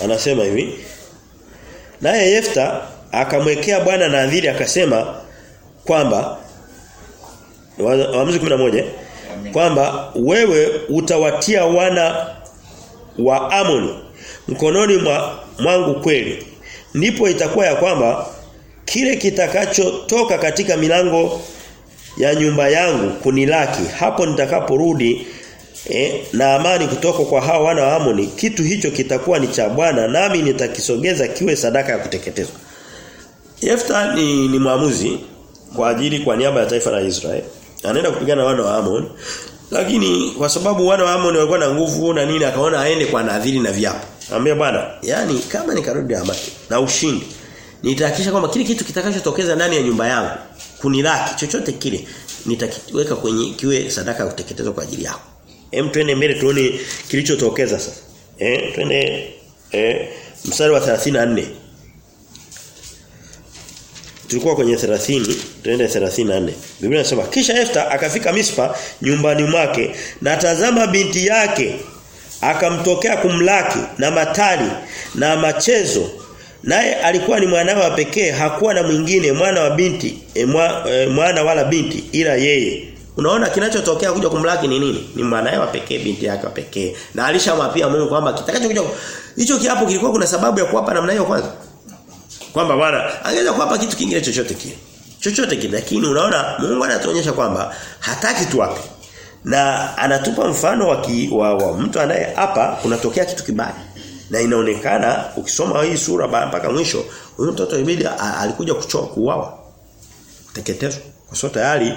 A: Anasema hivi Naye Yefta akamwekea Bwana nadhiri akasema kwamba Waamuzi 11 kwamba wewe utawatia wana wa Amoni mkononi mwa, mwangu kweli. Ndipo itakuwa ya kwamba kile kitakachotoka katika milango ya nyumba yangu kunilaki. Hapo nitakaporudi eh, na amani kutoka kwa hao wana wa Amoni kitu hicho kitakuwa ni cha Bwana nami nitakisogeza kiwe sadaka ya kuteketezwa. Yefta ni, ni mwamuzi kwa ajili kwa niaba ya taifa la Israeli anaenda kupigana wana wa Amon lakini kwa sababu wana wa Amon walikuwa na nguvu na nini akaona aende kwa nadhiri na viapo Anambia bwana yani kama nikarudi amaki na ushindi nitahakisha kwamba kile kitu kitakachotokeza ndani ya nyumba yangu kunilaki chochote kile nitakiweka kwenye kiwe sadaka ya kuteketezwa kwa ajili yako Hem twende mbele tuone kilichotokeza sasa. Eh twende eh mstari wa 34. Tulikuwa kwenye 30 tuende 34 Biblia inasema kisha Efta akafika Mispa nyumbani mwake na tazama binti yake akamtokea kumlaki na matali na machezo naye alikuwa ni mwanawe wa pekee hakuwa na mwingine mwana wa binti e, mwa, e, mwana wala binti ila yeye Unaona kinachotokea kuja kumlaki ni nini? Ni mwanae wa pekee binti yake wa pekee. Na alishamwapia Mungu kwamba kitakachokuja hicho kiapo kilikuwa kuna sababu ya kuapa namna hiyo kwanza. Kwamba bwana angeweza kuapa kitu kingine chochote kile. Chochote kile lakini unaona Mungu anatuonyesha kwamba hataki tuape. Na anatupa mfano wa, ki, wa, wa mtu anaye hapa kunatokea kitu kibaya. Na inaonekana ukisoma hii sura mpaka mwisho huyo mtoto ibidi alikuja kuchoa kuuawa. Teketezwa. Kwa sababu tayari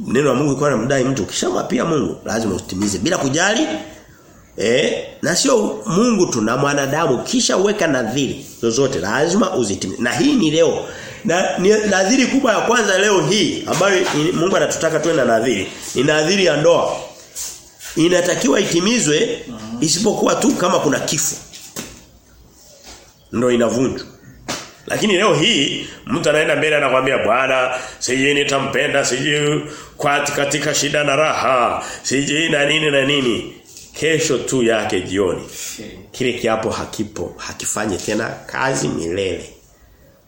A: neno la Mungu ilikuwa linamdai mtu ukishamwapia Mungu lazima utimize bila kujali eh? Na sio Mungu tu na mwanadamu. Kisha weka nadhiri zozote lazima uzitimize na hii ni leo. Na ni nadhiri kubwa ya kwanza leo hii ambayo Mungu anatutaka tuwe na nadhiri ni nadhiri ya ndoa. Inatakiwa itimizwe isipokuwa tu kama kuna kifo. Ndio inavunjwa. Lakini leo hii mtu anaenda mbele anakuambia bwana siji nitampenda siji kwa katika shida na raha siji na nini na nini kesho tu yake jioni kile kiapo hakipo hakifanye tena kazi milele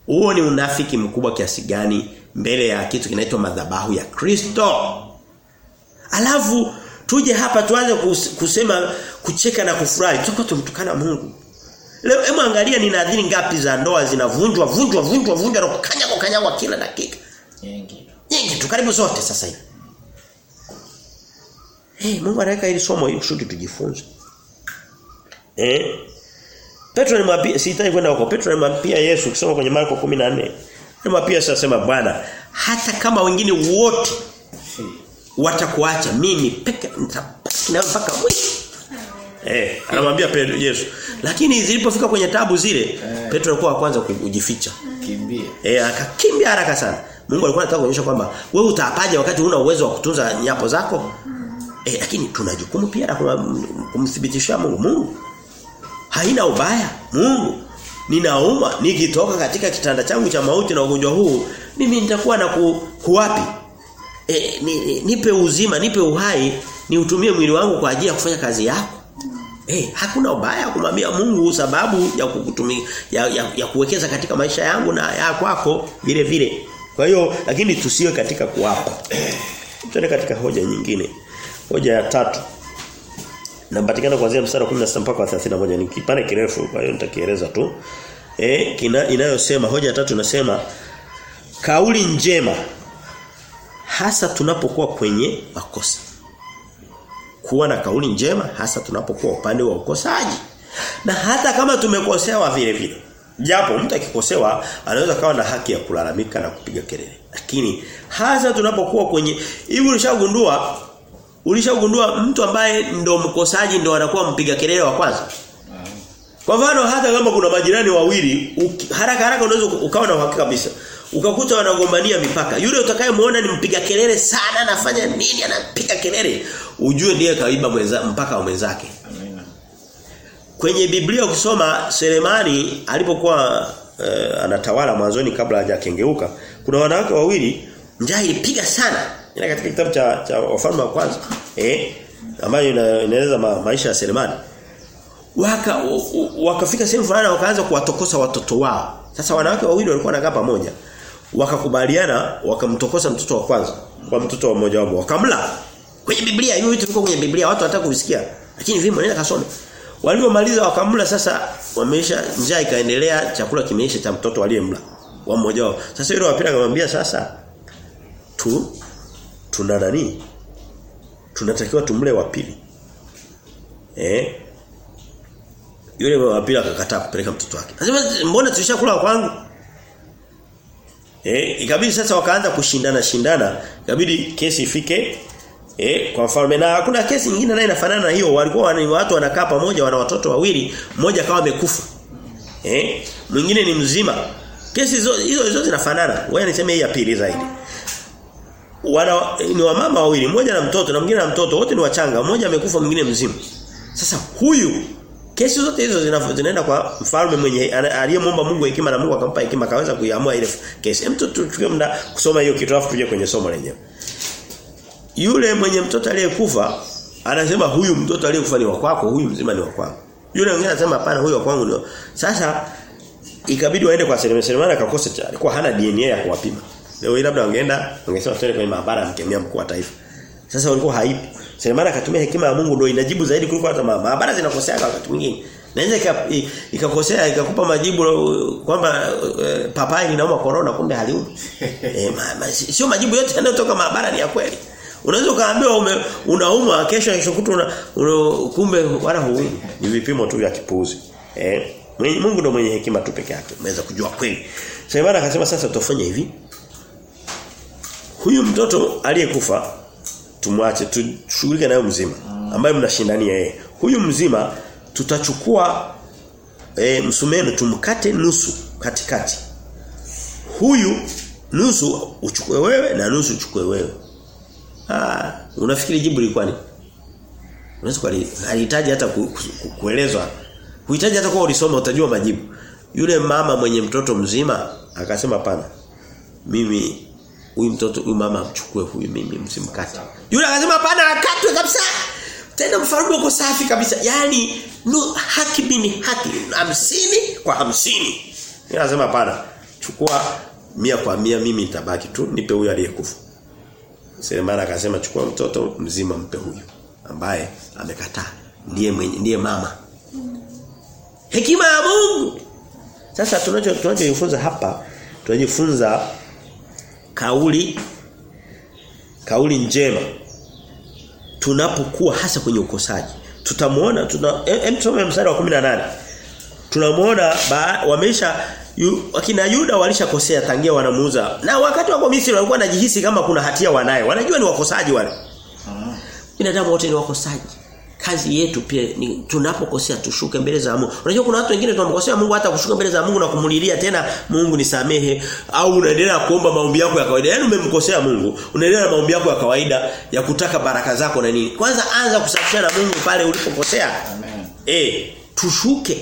A: huo ni unafiki mkubwa kiasi gani mbele ya kitu kinaitwa madhabahu ya Kristo alafu tuje hapa tuanze kusema kucheka na kufurahi tutakuwa tumtukana Mungu Leo hebu angalia ni nadhiri ngapi za ndoa zinavunjwa vunjwa vunjwa vunjwa na kukanyagwa kanyagwa kila dakika.
B: Nyingi.
A: Nyingi tu karibu zote sasa hivi. Eh Mungu anaweka hili somo ili kusudi tujifunze. Eh Petro alimwambia sihitaji kwenda huko. Petro alimwambia Yesu kusoma kwenye Marko 14. Alimwambia sasa sema Bwana hata kama wengine wote watakuacha mimi peke nitabaki na mpaka mwisho. Eh, anamwambia Petro Yesu. Lakini zilipofika kwenye tabu zile,
B: Eh.
A: Petro alikuwa wa kwanza kujificha.
B: Kimbia.
A: Eh, akakimbia haraka sana. Mungu alikuwa anataka kuonyesha kwamba wewe utaapaje wakati huna uwezo wa kutunza nyapo zako? Eh, lakini tuna jukumu pia la kum- kumthibitishia Mungu. Mungu haina ubaya. Mungu ninauma nikitoka katika kitanda changu cha mauti na ugonjwa huu, mimi nitakuwa na ku, kuwapi? E, ni, nipe uzima, nipe uhai, niutumie mwili wangu kwa ajili ya kufanya kazi yako. Eh, hakuna ubaya kumwambia Mungu sababu ya kukutumia ya, ya, ya kuwekeza katika maisha yangu na ya kwako vile vile. Kwa hiyo lakini tusiwe katika kuapa. Tuende katika hoja nyingine. Hoja ya tatu. Napatikana kuanzia mstari wa 16 mpaka wa 31 ni kipande kirefu kwa hiyo nitakieleza tu. Eh, kina, inayosema hoja ya tatu inasema kauli njema hasa tunapokuwa kwenye makosa kuwa na kauli njema hasa tunapokuwa upande wa ukosaji. Na hata kama tumekosewa vile vile. Japo mtu akikosewa anaweza kawa na haki ya kulalamika na kupiga kelele. Lakini hasa tunapokuwa kwenye hivi ulishagundua ulishagundua mtu ambaye ndo mkosaji ndo anakuwa mpiga kelele wa kwanza. Kwa mfano hata kama kuna majirani wawili haraka haraka unaweza ukawa na uhakika kabisa. Ukakuta wanagombania mipaka. Yule utakayemuona ni mpiga kelele sana anafanya nini anapiga kelele. Ujue ndiye kaiba mwenza, mpaka wa mwenzake. Kwenye Biblia ukisoma Selemani alipokuwa uh, anatawala mwanzoni kabla hajakengeuka, kuna wanawake wawili njaa ilipiga sana. Ila katika kitabu cha cha wafalme wa kwanza, eh, ambayo ina- inaeleza ma, maisha ya Selemani. Waka wakafika sehemu fulani wakaanza kuwatokosa watoto wao. Sasa wanawake wawili walikuwa wanakaa pamoja. Wakakubaliana wakamtokosa mtoto wa kwanza kwa mtoto wa mmoja wao. Wakamla. Kwenye Biblia hiyo vitu viko kwenye Biblia watu hata kusikia. Lakini vimo nenda kasome. Walipomaliza wakamla sasa wameisha njaa ikaendelea chakula kimeisha cha mtoto aliyemla wa mmoja wao. Sasa yule wa pili akamwambia sasa tu tuna nani? Tunatakiwa tumle wa pili. Eh? Yule wa pili akakataa kupeleka mtoto wake. Anasema mbona tulishakula wa kwangu? Eh, ikabidi sasa wakaanza kushindana shindana. Ikabidi kesi ifike eh kwa mfalme na hakuna kesi nyingine nayo inafanana na hiyo. Walikuwa ni watu wanakaa pamoja wana watoto wawili, mmoja akawa amekufa. Eh, mwingine ni mzima. Kesi hizo hizo zinafanana. Wewe niseme hii ya pili zaidi. Wana ni wamama wawili, mmoja na mtoto na mwingine na mtoto, wote ni wachanga, mmoja amekufa mwingine mzima. Sasa huyu Kesi zote hizo zinaenda kwa mfalme mwenye aliyemwomba Mungu hekima na Mungu akampa hekima akaweza kuiamua ile kesi. Hem tu tuchukue muda kusoma hiyo kitu alafu tuje kwenye somo lenyewe. Yule mwenye mtoto aliyekufa anasema huyu mtoto aliyekufa ni wa kwako, huyu mzima ni wa kwako. Yule mwingine anasema hapana huyu wa kwangu ni. Sasa ikabidi waende kwa Selemani. Selemani akakosa alikuwa hana DNA ya kuwapima. Leo hii labda wangeenda wangesema twende kwenye maabara ya mkemia mkuu wa taifa. Sasa walikuwa haipo. Selemani akatumia hekima ya Mungu ndio inajibu zaidi kuliko hata maabara zinakosea wakati mwingine. Naweza ika- ikakosea ikakupa majibu uh, kwamba uh, papai linauma corona kumbe haliumi. e, ma, ma, sio majibu yote yanayotoka maabara ni ya kweli. Unaweza ukaambiwa ume, unaumwa kesho kesho kutu una, una, kumbe wala huumi. Ni vipimo tu vya kipuuzi. Eh, Mungu ndio mwenye hekima tu peke yake. Umeweza kujua kweli. Selemani akasema sasa tutafanya hivi. Huyu mtoto aliyekufa tumwache tushughulike nayo mzima ambaye mnashindania yeye. Huyu mzima tutachukua e, msumeno tumkate nusu katikati. Huyu nusu uchukue wewe na nusu uchukue wewe. Ah, unafikiri jibu lilikuwa ni? Unaweza kwa alihitaji hata ku, ku, kuelezwa. Huhitaji hata kwa ulisoma utajua majibu. Yule mama mwenye mtoto mzima akasema pana. Mimi huyu mtoto huyu mama amchukue huyu mimi msimkate. Yule akasema hapana akatwe kabisa. Tena mfalme uko safi kabisa. Yaani no, haki bini haki hamsini kwa hamsini. Yeye anasema hapana. Chukua mia kwa mia mimi nitabaki tu nipe huyu aliyekufa. Selemana akasema chukua mtoto mzima mpe huyu ambaye amekataa. Ndiye mwenye ndiye mama. Hekima ya Mungu. Sasa tunacho tunachojifunza hapa tunajifunza kauli kauli njema tunapokuwa hasa kwenye ukosaji. Tutamuona tuna hem tusome mstari wa 18 tunamuona wameisha yu, wakina Yuda walishakosea tangia wanamuuza. Na wakati wako Misri walikuwa wanajihisi kama kuna hatia wanaye wanajua ni wakosaji wale. Binadamu wote ni wakosaji kazi yetu pia ni tunapokosea tushuke mbele za Mungu. Unajua kuna watu wengine tunamkosea Mungu hata kushuka mbele za Mungu na kumulilia tena Mungu nisamehe au unaendelea kuomba maombi yako ya kawaida. Yaani umemkosea Mungu, unaendelea na maombi yako ya kawaida ya kutaka baraka zako na nini. Kwanza anza kusafisha na Mungu pale ulipokosea.
B: Amen.
A: Eh, tushuke.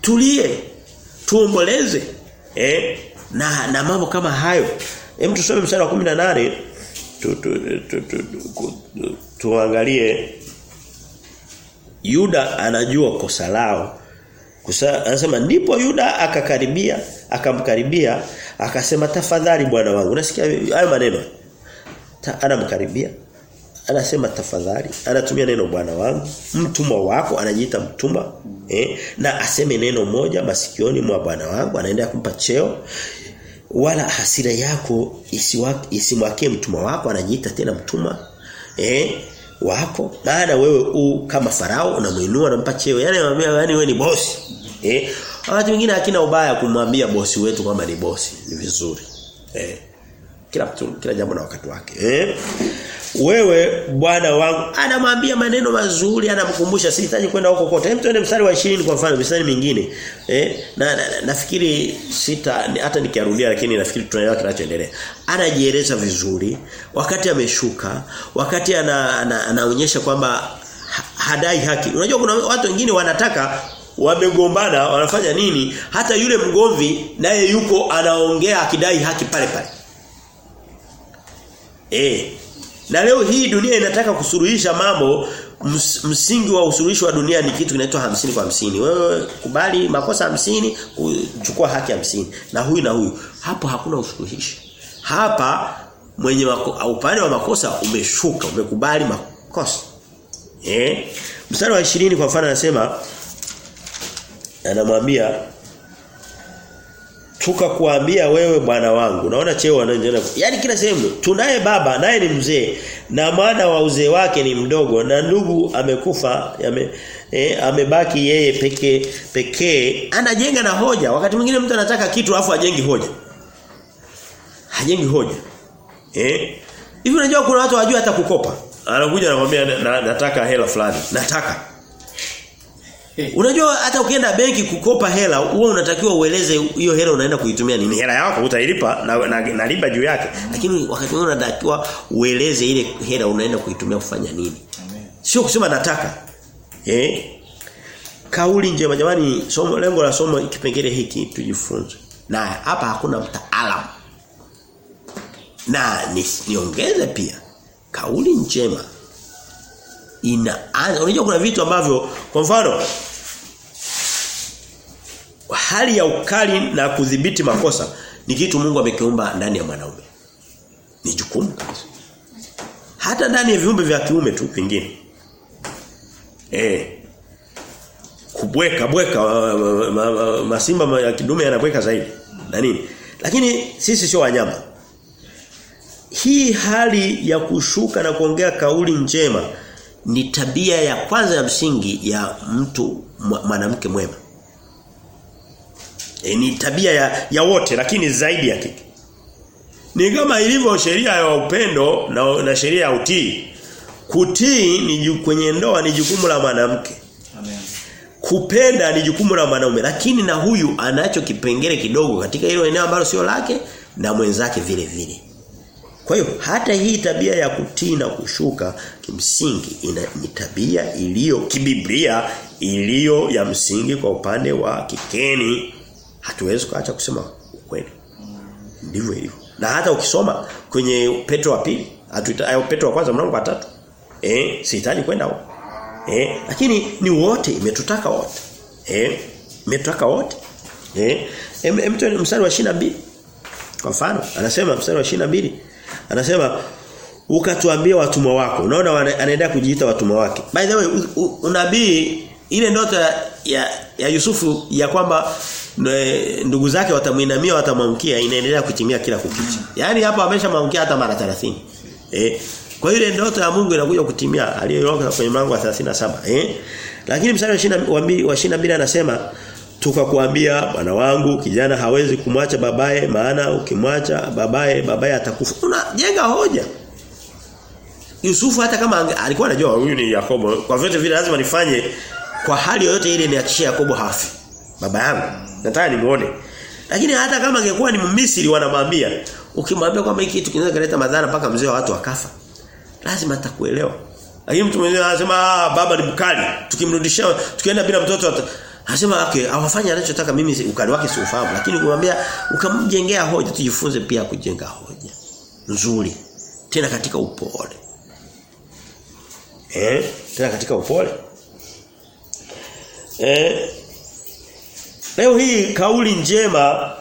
A: Tulie. Tuomboleze. Eh, na na mambo kama hayo. Hem tusome mstari wa 18 tu, tu, tu, tu, tu, tu, tu, tu, tuangalie Yuda anajua kosa lao. Kusa, anasema ndipo Yuda akakaribia, akamkaribia, akasema tafadhali bwana wangu. Unasikia hayo maneno? Ta, anamkaribia. Anasema tafadhali, anatumia neno bwana wangu, mtumwa wako anajiita mtumwa, eh, na aseme neno moja masikioni mwa bwana wangu, anaendelea kumpa cheo. Wala hasira yako isimwakie mtumwa wako, anajiita tena mtumwa. Eh, wako. Maana wewe u kama farao unamuinua unampa cheo. Yani anamwambia yani wewe ni bosi. Eh? Wakati mwingine hakina ubaya kumwambia bosi wetu kwamba ni bosi. Ni vizuri. Eh? Kila mtu kila jambo na wakati wake. Eh wewe bwana wangu anamwambia maneno mazuri anamkumbusha sihitaji kwenda huko kote. Hem tuende mstari wa 20 kwa mfano mstari mingine. Eh na, na, na nafikiri sita hata nikiarudia lakini nafikiri tunaelewa kinachoendelea. Anajieleza vizuri wakati ameshuka wakati ana, ana, anaonyesha kwamba hadai haki. Unajua kuna watu wengine wanataka wamegombana wanafanya nini hata yule mgomvi naye yuko anaongea akidai haki pale pale. Eh na leo hii dunia inataka kusuluhisha mambo ms, msingi wa usuluhisho wa dunia ni kitu kinaitwa hamsini kwa hamsini Wewe kubali makosa hamsini kuchukua haki hamsini na huyu na huyu. Hapo hakuna usuluhisho. Hapa mwenye mako, upande wa makosa umeshuka, umekubali makosa. Eh? Mstari wa 20 kwa mfano anasema anamwambia tukakuambia wewe bwana wangu. Naona cheo anaendelea yani kila sehemu tunaye baba naye ni mzee na mwana wa uzee wake ni mdogo na ndugu amekufa yame, eh, amebaki yeye pekee pekee anajenga na hoja. Wakati mwingine mtu anataka kitu afu ajengi hoja. Hajengi hoja. Eh? Hivi unajua kuna watu wajua hata kukopa. Anakuja anamwambia na, nataka hela fulani. Nataka Unajua hata ukienda benki kukopa hela wewe unatakiwa ueleze hiyo hela unaenda kuitumia nini. Hela yako utailipa na, na, na riba juu yake. Lakini wakati mwingine unatakiwa ueleze ile hela unaenda kuitumia kufanya nini.
B: Amen.
A: Sio kusema nataka. Eh? kauli njema jamani somo lengo la somo kipengele hiki tujifunze. Na hapa hakuna mtaalamu. Na ni, niongeze pia kauli njema ina unajua kuna vitu ambavyo kwa mfano hali ya ukali na kudhibiti makosa ni kitu Mungu amekiumba ndani ya mwanaume. Ni jukumu kabisa. Hata ndani ya viumbe vya kiume tu vingine. Eh. Kubweka bweka masimba ma, ma, ma, ya kidume yanabweka zaidi. Na nini? Lakini sisi sio wanyama. Hii hali ya kushuka na kuongea kauli njema ni tabia ya kwanza ya msingi ya mtu mwanamke mwema. E, ni tabia ya, ya wote lakini zaidi ya kike. Ni kama ilivyo sheria ya upendo na, na sheria ya utii. Kutii ni kwenye ndoa ni jukumu la mwanamke.
B: Amen.
A: Kupenda ni jukumu la mwanaume lakini na huyu anacho kipengele kidogo katika hilo eneo ambalo sio lake na mwenzake vile vile. Kwa hiyo hata hii tabia ya kutii na kushuka kimsingi ina ni tabia iliyo kibiblia iliyo ya msingi kwa upande wa kikeni hatuwezi kuacha kusema ukweli. Ndivyo ilivyo. Na hata ukisoma kwenye Petro wa pili, hatuita Petro wa kwanza mlango wa tatu. Eh, sihitaji kwenda huko. Eh, lakini ni wote imetutaka wote. Eh, imetutaka wote. Eh, mtu mstari wa 22. Kwa mfano, anasema mstari wa 22 anasema ukatuambia watumwa wako. Unaona anaendelea kujiita watumwa wake. By the way, unabii ile ndoto ya ya Yusufu ya kwamba ndugu zake watamuinamia watamwamkia inaendelea kutimia kila kukicha. Yaani hapa ameshamwamkia hata mara 30. Eh. Kwa ile ndoto ya Mungu inakuja kutimia aliyoiweka kwenye mlango wa 37. Eh. Lakini mstari wa 22 anasema tukakwambia bwana wangu kijana hawezi kumwacha babaye maana ukimwacha babaye babaye atakufa. Unajenga hoja. Yusufu hata kama alikuwa anajua huyu ni Yakobo kwa vyote vile lazima nifanye kwa hali yoyote ile nihakikishie Yakobo hafi. Baba yangu nataka nimuone. Lakini hata kama angekuwa ni Mmisri wanamwambia ukimwambia kwamba hiki kitu kinaweza kuleta madhara mpaka mzee wa watu akafa. Lazima atakuelewa. Lakini mtu mwingine anasema ah baba ni mkali. Tukimrudishia tukienda bila mtoto Anasema okay, awafanya anachotaka mimi ukali wake si ufahamu lakini ukimwambia ukamjengea hoja tujifunze pia kujenga hoja nzuri tena katika upole. Eh? Tena katika upole. Eh? Leo hii kauli njema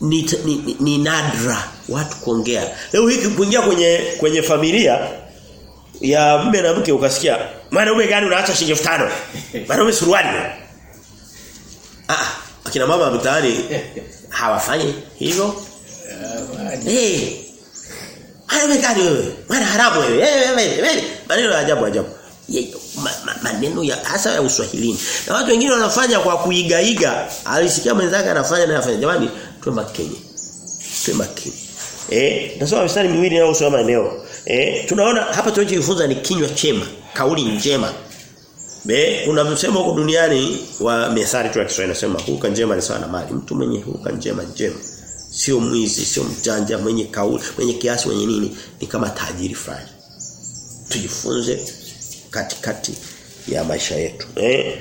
A: ni, ni, ni, nadra watu kuongea. Leo hii kuingia kwenye kwenye familia ya mume na mke ukasikia mwanaume gani unaacha shilingi 5000 mwanaume suruali. Ah akina mama mtaani hawafanyi hivyo? Eh Hey, mwanaume gani wewe? Mwana haramu wewe. Eh, hey, hey, maneno ya ajabu ajabu. ma, maneno ya hasa ya uswahilini na watu wengine wanafanya kwa kuigaiga alisikia mwenzake anafanya na anafanya jamani tuwe makini tuwe makini eh nasoma mistari miwili na usoma eneo Eh, tunaona hapa tunachojifunza ni kinywa chema, kauli njema. Be, kuna msemo huko duniani wa methali tu ya Kiswahili nasema huka njema ni sawa na mali. Mtu mwenye huka njema njema. Sio mwizi, sio mjanja, mwenye kauli, mwenye kiasi, mwenye nini, ni kama tajiri fulani. Tujifunze katikati ya maisha yetu. Eh?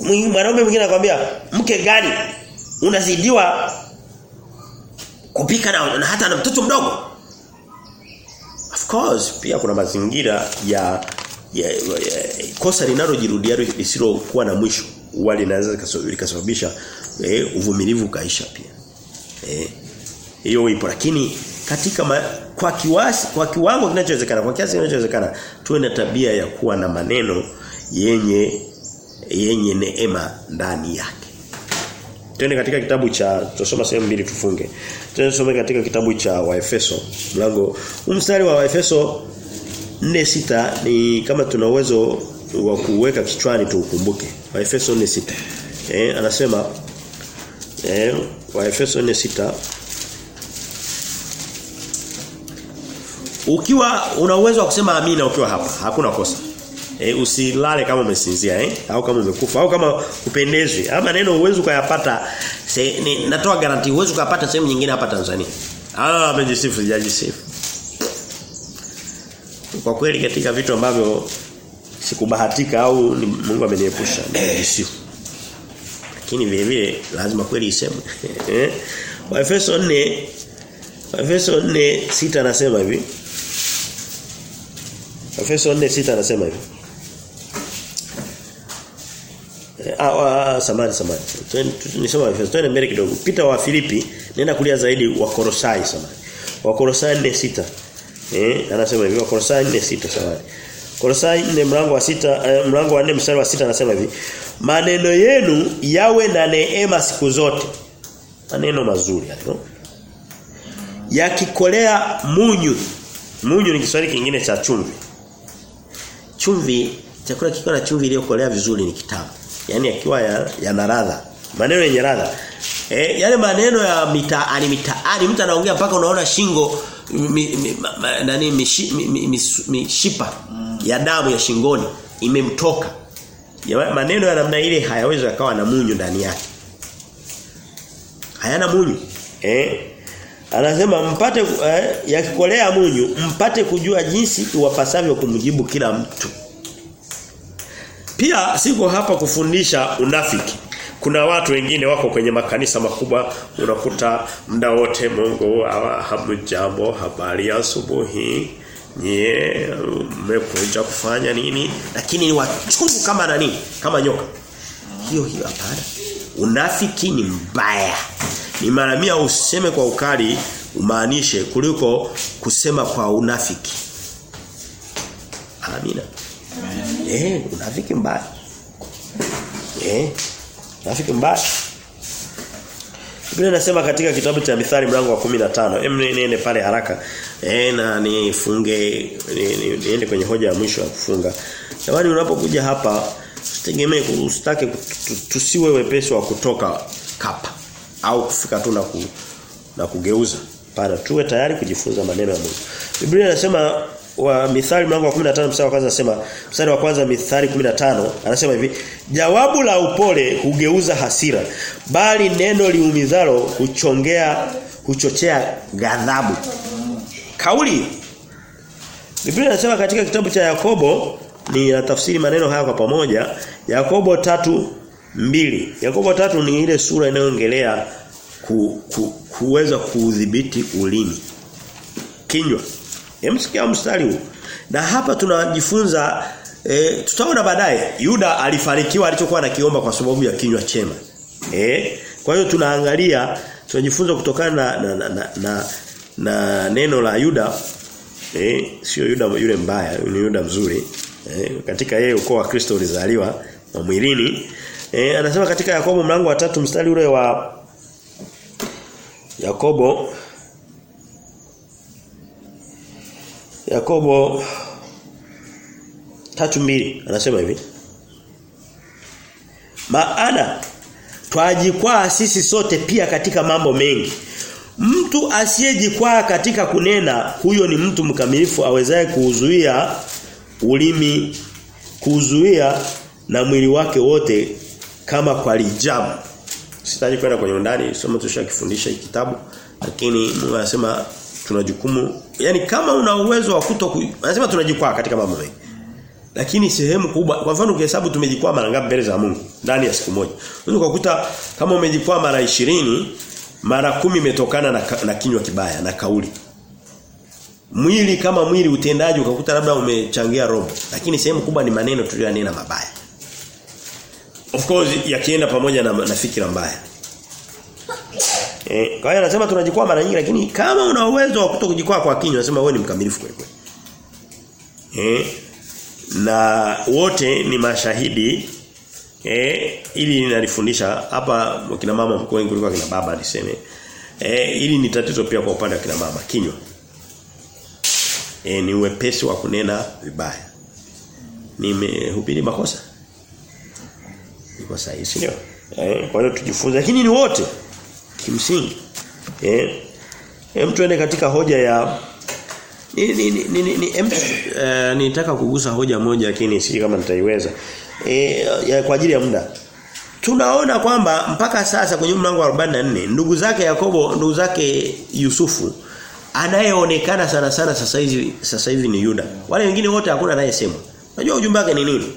A: Mwanaume mwingine anakuambia, "Mke gani unazidiwa kupika na, na hata na mtoto mdogo?" Of course pia kuna mazingira ya, ya, ya ya kosa linalojirudia lisilokuwa na mwisho wali linaweza likasababisha eh, uvumilivu kaisha pia. Eh hiyo ipo lakini katika ma, kwa kiwasi kwa kiwango kinachowezekana kwa kiasi kinachowezekana tuwe na tabia ya kuwa na maneno yenye yenye neema ndani yake. Twende katika kitabu cha tusome sehemu mbili tufunge. Twende tusome katika kitabu cha Waefeso mlango mstari wa Waefeso 4:6 ni kama tuna uwezo wa kuweka kichwani tuukumbuke. Waefeso 4:6. Eh anasema eh Waefeso 4:6 Ukiwa una uwezo wa kusema amina ukiwa hapa, hakuna kosa. E, usilale kama umesinzia eh au kama umekufa au kama upendezwi. Ama neno uwezo kuyapata natoa garanti uwezo kuyapata sehemu nyingine hapa Tanzania. Ah amejisifu sijajisifu. Kwa kweli katika vitu ambavyo sikubahatika au Mungu ameniepusha nimejisifu. lakini vile vile lazima kweli isemwe eh Waefeso 4 Waefeso 4 sita anasema hivi Waefeso 4 sita anasema hivi Ah, samani samani. Nisoma Efeso Twende mbele kidogo. Pita wa Filipi, nenda kulia zaidi wa Kolosai samani. Wa Kolosai 4:6. Eh, anasema hivi wa Kolosai 4:6 samani. Kolosai 4 mlango wa sita eh, mlango wa 4 mstari wa sita anasema hivi. Maneno yenu yawe na neema siku zote. Maneno mazuri hayo. Yakikolea munyu. Munyu ni Kiswahili kingine cha chumvi. Chumvi, chakula kikiwa na chumvi iliyokolea vizuri ni kitamu. Yaani yakiwa yana ya ladha. Maneno yenye ladha. Eh, yale maneno ya mitaani mitaani mtu anaongea mpaka unaona shingo mi, mi, ma, nani mi, mishipa ya damu ya shingoni imemtoka. Ya, maneno ya namna ile hayawezi yakawa na munyu ndani yake. Hayana munyu. Eh? Anasema mpate eh, yakikolea munyu mpate kujua jinsi iwapasavyo kumjibu kila mtu. Pia siko hapa kufundisha unafiki. Kuna watu wengine wako kwenye makanisa makubwa unakuta muda wote Mungu hamjambo habari ya asubuhi nyie mmekuja kufanya nini lakini ni wachungu kama nani kama nyoka hiyo hiyo hapana unafiki ni mbaya ni mara mia useme kwa ukali umaanishe kuliko kusema kwa unafiki amina Eh, unafiki mbaya. Eh, unafiki mbaya. Biblia inasema katika kitabu cha Mithali mlango wa 15. Hem niende pale haraka. Eh na nifunge ni, niende kwenye hoja ya mwisho ya kufunga. Jamani unapokuja hapa usitegemee usitake tusiwe wepesi wa kutoka kapa au kufika tu na ku, na kugeuza. Pana tuwe tayari kujifunza maneno ya Mungu. Biblia inasema wa Mithali mlango wa 15 mstari wa kwanza anasema mstari wa kwanza Mithali 15 anasema hivi jawabu la upole hugeuza hasira bali neno liumizalo huchongea huchochea ghadhabu kauli Biblia inasema katika kitabu cha Yakobo ni tafsiri maneno haya kwa pamoja Yakobo tatu mbili Yakobo tatu ni ile sura inayoongelea ku, ku, kuweza kuudhibiti ulimi kinywa Hemsikia mstari huu. Na hapa tunajifunza e, tutaona baadaye Yuda alifanikiwa alichokuwa anakiomba kwa sababu ya kinywa chema. Eh? Kwa hiyo tunaangalia tunajifunza kutokana na na, na, na, na, na neno la Yuda eh sio Yuda yule mbaya, ni Yuda mzuri. Eh, katika yeye ukoo wa Kristo ulizaliwa na mwilini. Eh, anasema katika Yakobo mlango wa tatu mstari ule wa Yakobo Yakobo tatu mbili anasema hivi Maana twajikwaa sisi sote pia katika mambo mengi. Mtu asiyejikwaa katika kunena huyo ni mtu mkamilifu awezaye kuuzuia ulimi kuzuia na mwili wake wote kama kwa lijamu. Sitaji kwenda kwenye undani somo tushakifundisha hiki kitabu lakini Mungu anasema tuna jukumu yani kama una uwezo wa kuto anasema tunajikwaa katika mambo mengi. Lakini sehemu kubwa kwa mfano ukihesabu tumejikwaa mara ngapi mbele za Mungu ndani ya siku moja. Unaweza kukuta kama umejikwaa mara ishirini mara kumi imetokana na, na kinywa kibaya na kauli mwili kama mwili utendaji ukakuta labda umechangia roho lakini sehemu kubwa ni maneno tuliyonena mabaya of course yakienda pamoja na, na fikira mbaya Eh, kwa hiyo anasema tunajikwaa mara nyingi lakini kama una uwezo wa kutokujikwaa kwa kinywa anasema wewe ni mkamilifu kweli kweli. Eh, na wote ni mashahidi eh ili ninalifundisha hapa kina mama wengi kuliko kina baba niseme. Eh ili ni tatizo pia kwa upande wa kina mama kinywa. Eh ni wepesi wa kunena vibaya. Nimehubiri makosa. Niko sahihi sio? Eh kwa hiyo tujifunze lakini ni wote kimsingi. Eh hem tuende katika hoja ya ni ni ni, ni, ni em, uh, nitaka kugusa hoja moja lakini si kama nitaiweza. Eh kwa ajili ya muda. Tunaona kwamba mpaka sasa kwenye mlango wa 44 ndugu zake Yakobo, ndugu zake Yusufu anayeonekana sana sana sasa hivi sasa hivi ni Yuda. Wale wengine wote hakuna anayesema. Unajua ujumbe wake ni nini?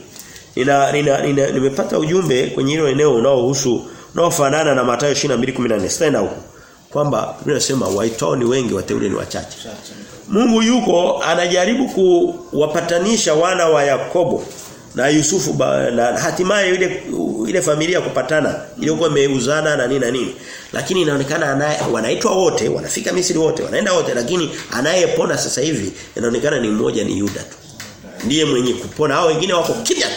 A: Nina, nina, nina nimepata ujumbe kwenye hilo eneo unaohusu unaofanana na Mathayo 22:14. Sitaenda huko. Kwamba inasema waitao ni wengi wateule ni wachache. Mungu yuko anajaribu kuwapatanisha wana wa Yakobo na Yusufu ba, na hatimaye ile ile familia kupatana iliyokuwa imeuzana na nini na nini. Lakini inaonekana anaye wanaitwa wote wanafika Misri wote wanaenda wote lakini anayepona sasa hivi inaonekana ni mmoja ni Yuda tu. Ndiye mwenye kupona. Hao wengine wako kimya.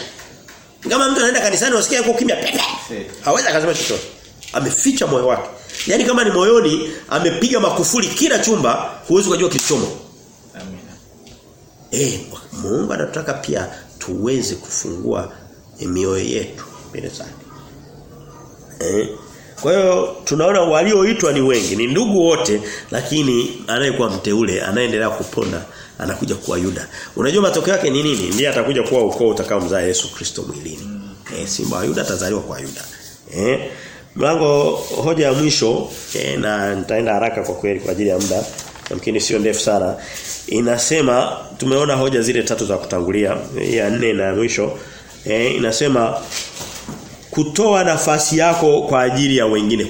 A: Kama mtu anaenda kanisani usikie yuko kimya pepe. Hawezi akasema chochote. Ameficha moyo wake. Yani kama ni moyoni amepiga makufuli kila chumba huwezi kujua kilichomo.
B: Amina.
A: Eh, Mungu anataka pia tuweze kufungua mioyo yetu mbele zake. Eh? Kwa hiyo tunaona walioitwa ni wengi, ni ndugu wote lakini anayekuwa mteule anaendelea kuponda anakuja kuwa Yuda. Unajua matokeo yake ni nini? Ndiye atakuja kuwa ukoo utakaomzaa Yesu Kristo mwilini. Eh, simba wa Yuda atazaliwa kwa Yuda. Eh? Mlango hoja ya mwisho eh, na nitaenda haraka kwa kweli kwa ajili ya muda. Yamkini sio ndefu sana. Inasema tumeona hoja zile tatu za kutangulia, ya nne na mwisho. E, inasema kutoa nafasi yako kwa ajili ya wengine,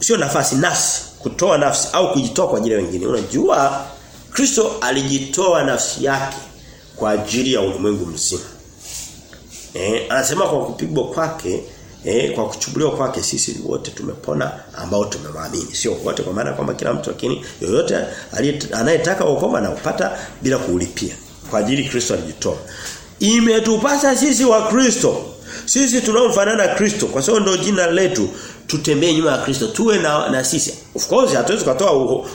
A: sio nafasi nafsi, kutoa nafsi au kujitoa kwa ajili ya wengine. Unajua Kristo alijitoa nafsi yake kwa ajili ya ulimwengu mzima. Eh, anasema kwa kupigwa kwake Eh, kwa kuchubuliwa kwake sisi wote tumepona ambao tumemwamini. Sio wote kwa maana kwamba kila mtu lakini yoyote anayetaka wokovu anaupata bila kuulipia. Kwa ajili Kristo alijitoa. Imetupasa sisi wa Kristo. Sisi tunaomfanana na Kristo kwa sababu ndio jina letu tutembee nyuma ya Kristo tuwe na, na sisi. Of course hatuwezi kutoa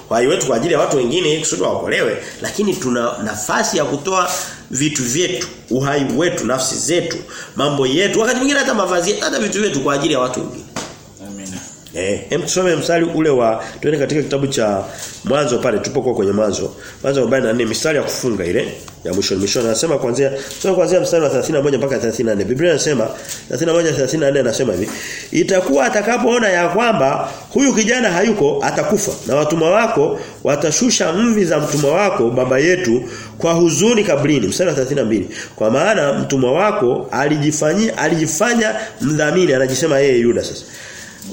A: uhai wetu kwa ajili ya watu wengine kusudi waokolewe, lakini tuna nafasi ya kutoa vitu vyetu, uhai wetu, nafsi zetu, mambo yetu, wakati mwingine hata mavazi, hata vitu vyetu kwa ajili ya watu wengine. Eh, hem tusome mstari ule wa tuende katika kitabu cha mwanzo pale tupokuwa kwenye mwanzo. Mwanzo 44 mstari ya kufunga ile ya mwisho mwisho anasema kuanzia sio kuanzia mstari wa 31 mpaka 34. Biblia inasema 31 34 anasema hivi. Itakuwa atakapoona ya kwamba huyu kijana hayuko atakufa na watumwa wako watashusha mvi za mtumwa wako baba yetu kwa huzuni kabrini mstari wa 32. Kwa maana mtumwa wako alijifanyia alijifanya mdhamini anajisema yeye Yuda sasa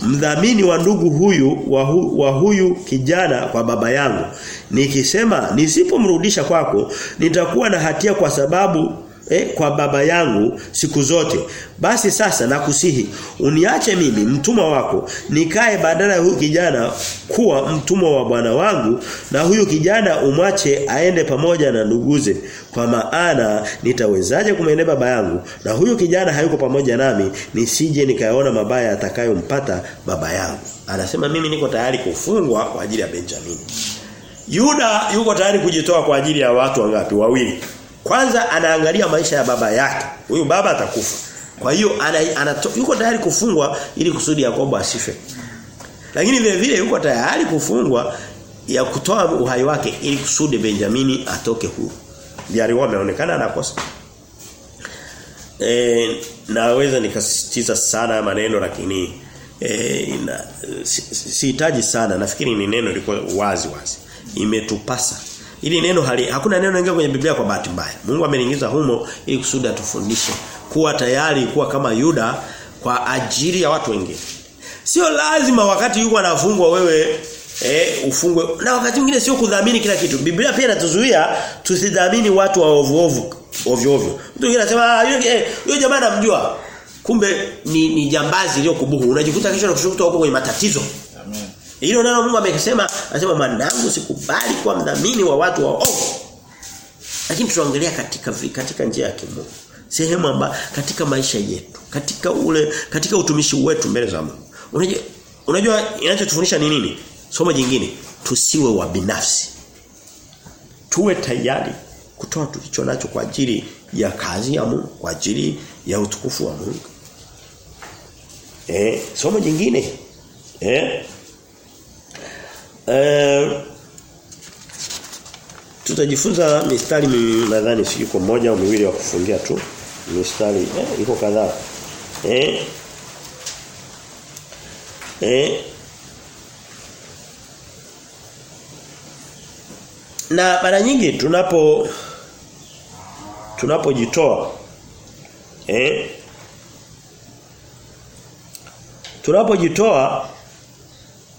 A: mdhamini wa ndugu huyu wa, hu, wa huyu kijana kwa baba yangu nikisema nisipomrudisha kwako nitakuwa na hatia kwa sababu eh, kwa baba yangu siku zote. Basi sasa nakusihi uniache mimi mtumwa wako nikae badala ya huyu kijana kuwa mtumwa wa bwana wangu na huyu kijana umwache aende pamoja na nduguze. Kwa maana nitawezaje kumwendea baba yangu na huyu kijana hayuko pamoja nami nisije nikaona mabaya atakayompata baba yangu? Anasema mimi niko tayari kufungwa kwa ajili ya Benjamin Yuda yuko tayari kujitoa kwa ajili ya watu wangapi? Wawili kwanza anaangalia maisha ya baba yake. Huyu baba atakufa. Kwa hiyo ana, ana, yuko tayari kufungwa ili kusudi Yakobo asife. Lakini vile vile yuko tayari kufungwa ya kutoa uhai wake ili kusudi Benjamini atoke huru. Diari alikuwa ameonekana anakosa. E, naweza nikasisitiza sana maneno lakini e, sihitaji si, si sana nafikiri ni neno liko wazi wazi. Imetupasa ili neno hali hakuna neno lingine kwenye Biblia kwa bahati mbaya. Mungu ameniingiza humo ili kusudi atufundishe kuwa tayari kuwa kama Yuda kwa ajili ya watu wengine. Sio lazima wakati yuko anafungwa wewe eh ufungwe na wakati mwingine sio kudhamini kila kitu. Biblia pia inatuzuia tusidhamini watu wa ovu ovu ovyo ovyo. Mtu mwingine anasema ah yule eh, yule jamaa namjua. Kumbe ni, ni jambazi iliyokubuhu. Unajikuta kesho na kushukuta huko kwenye matatizo. Hilo neno Mungu amekisema, anasema mwanangu sikubali kuwa mdhamini wa watu waovu. Lakini tunaongelea katika katika njia ya kimungu. Sehemu amba katika maisha yetu, katika ule katika utumishi wetu mbele za Mungu. Unajua unajua inachotufundisha ni nini? Somo jingine, tusiwe wa binafsi. Tuwe tayari kutoa tulicho nacho kwa ajili ya kazi ya Mungu, kwa ajili ya utukufu wa Mungu. Eh, somo jingine. Eh? Eh tutajifunza mistari nadhani siko moja au miwili ya kufungia tu. Mistari eh, iko kadhaa. Eh? Eh? Na mara nyingi tunapo tunapojitoa eh tunapojitoa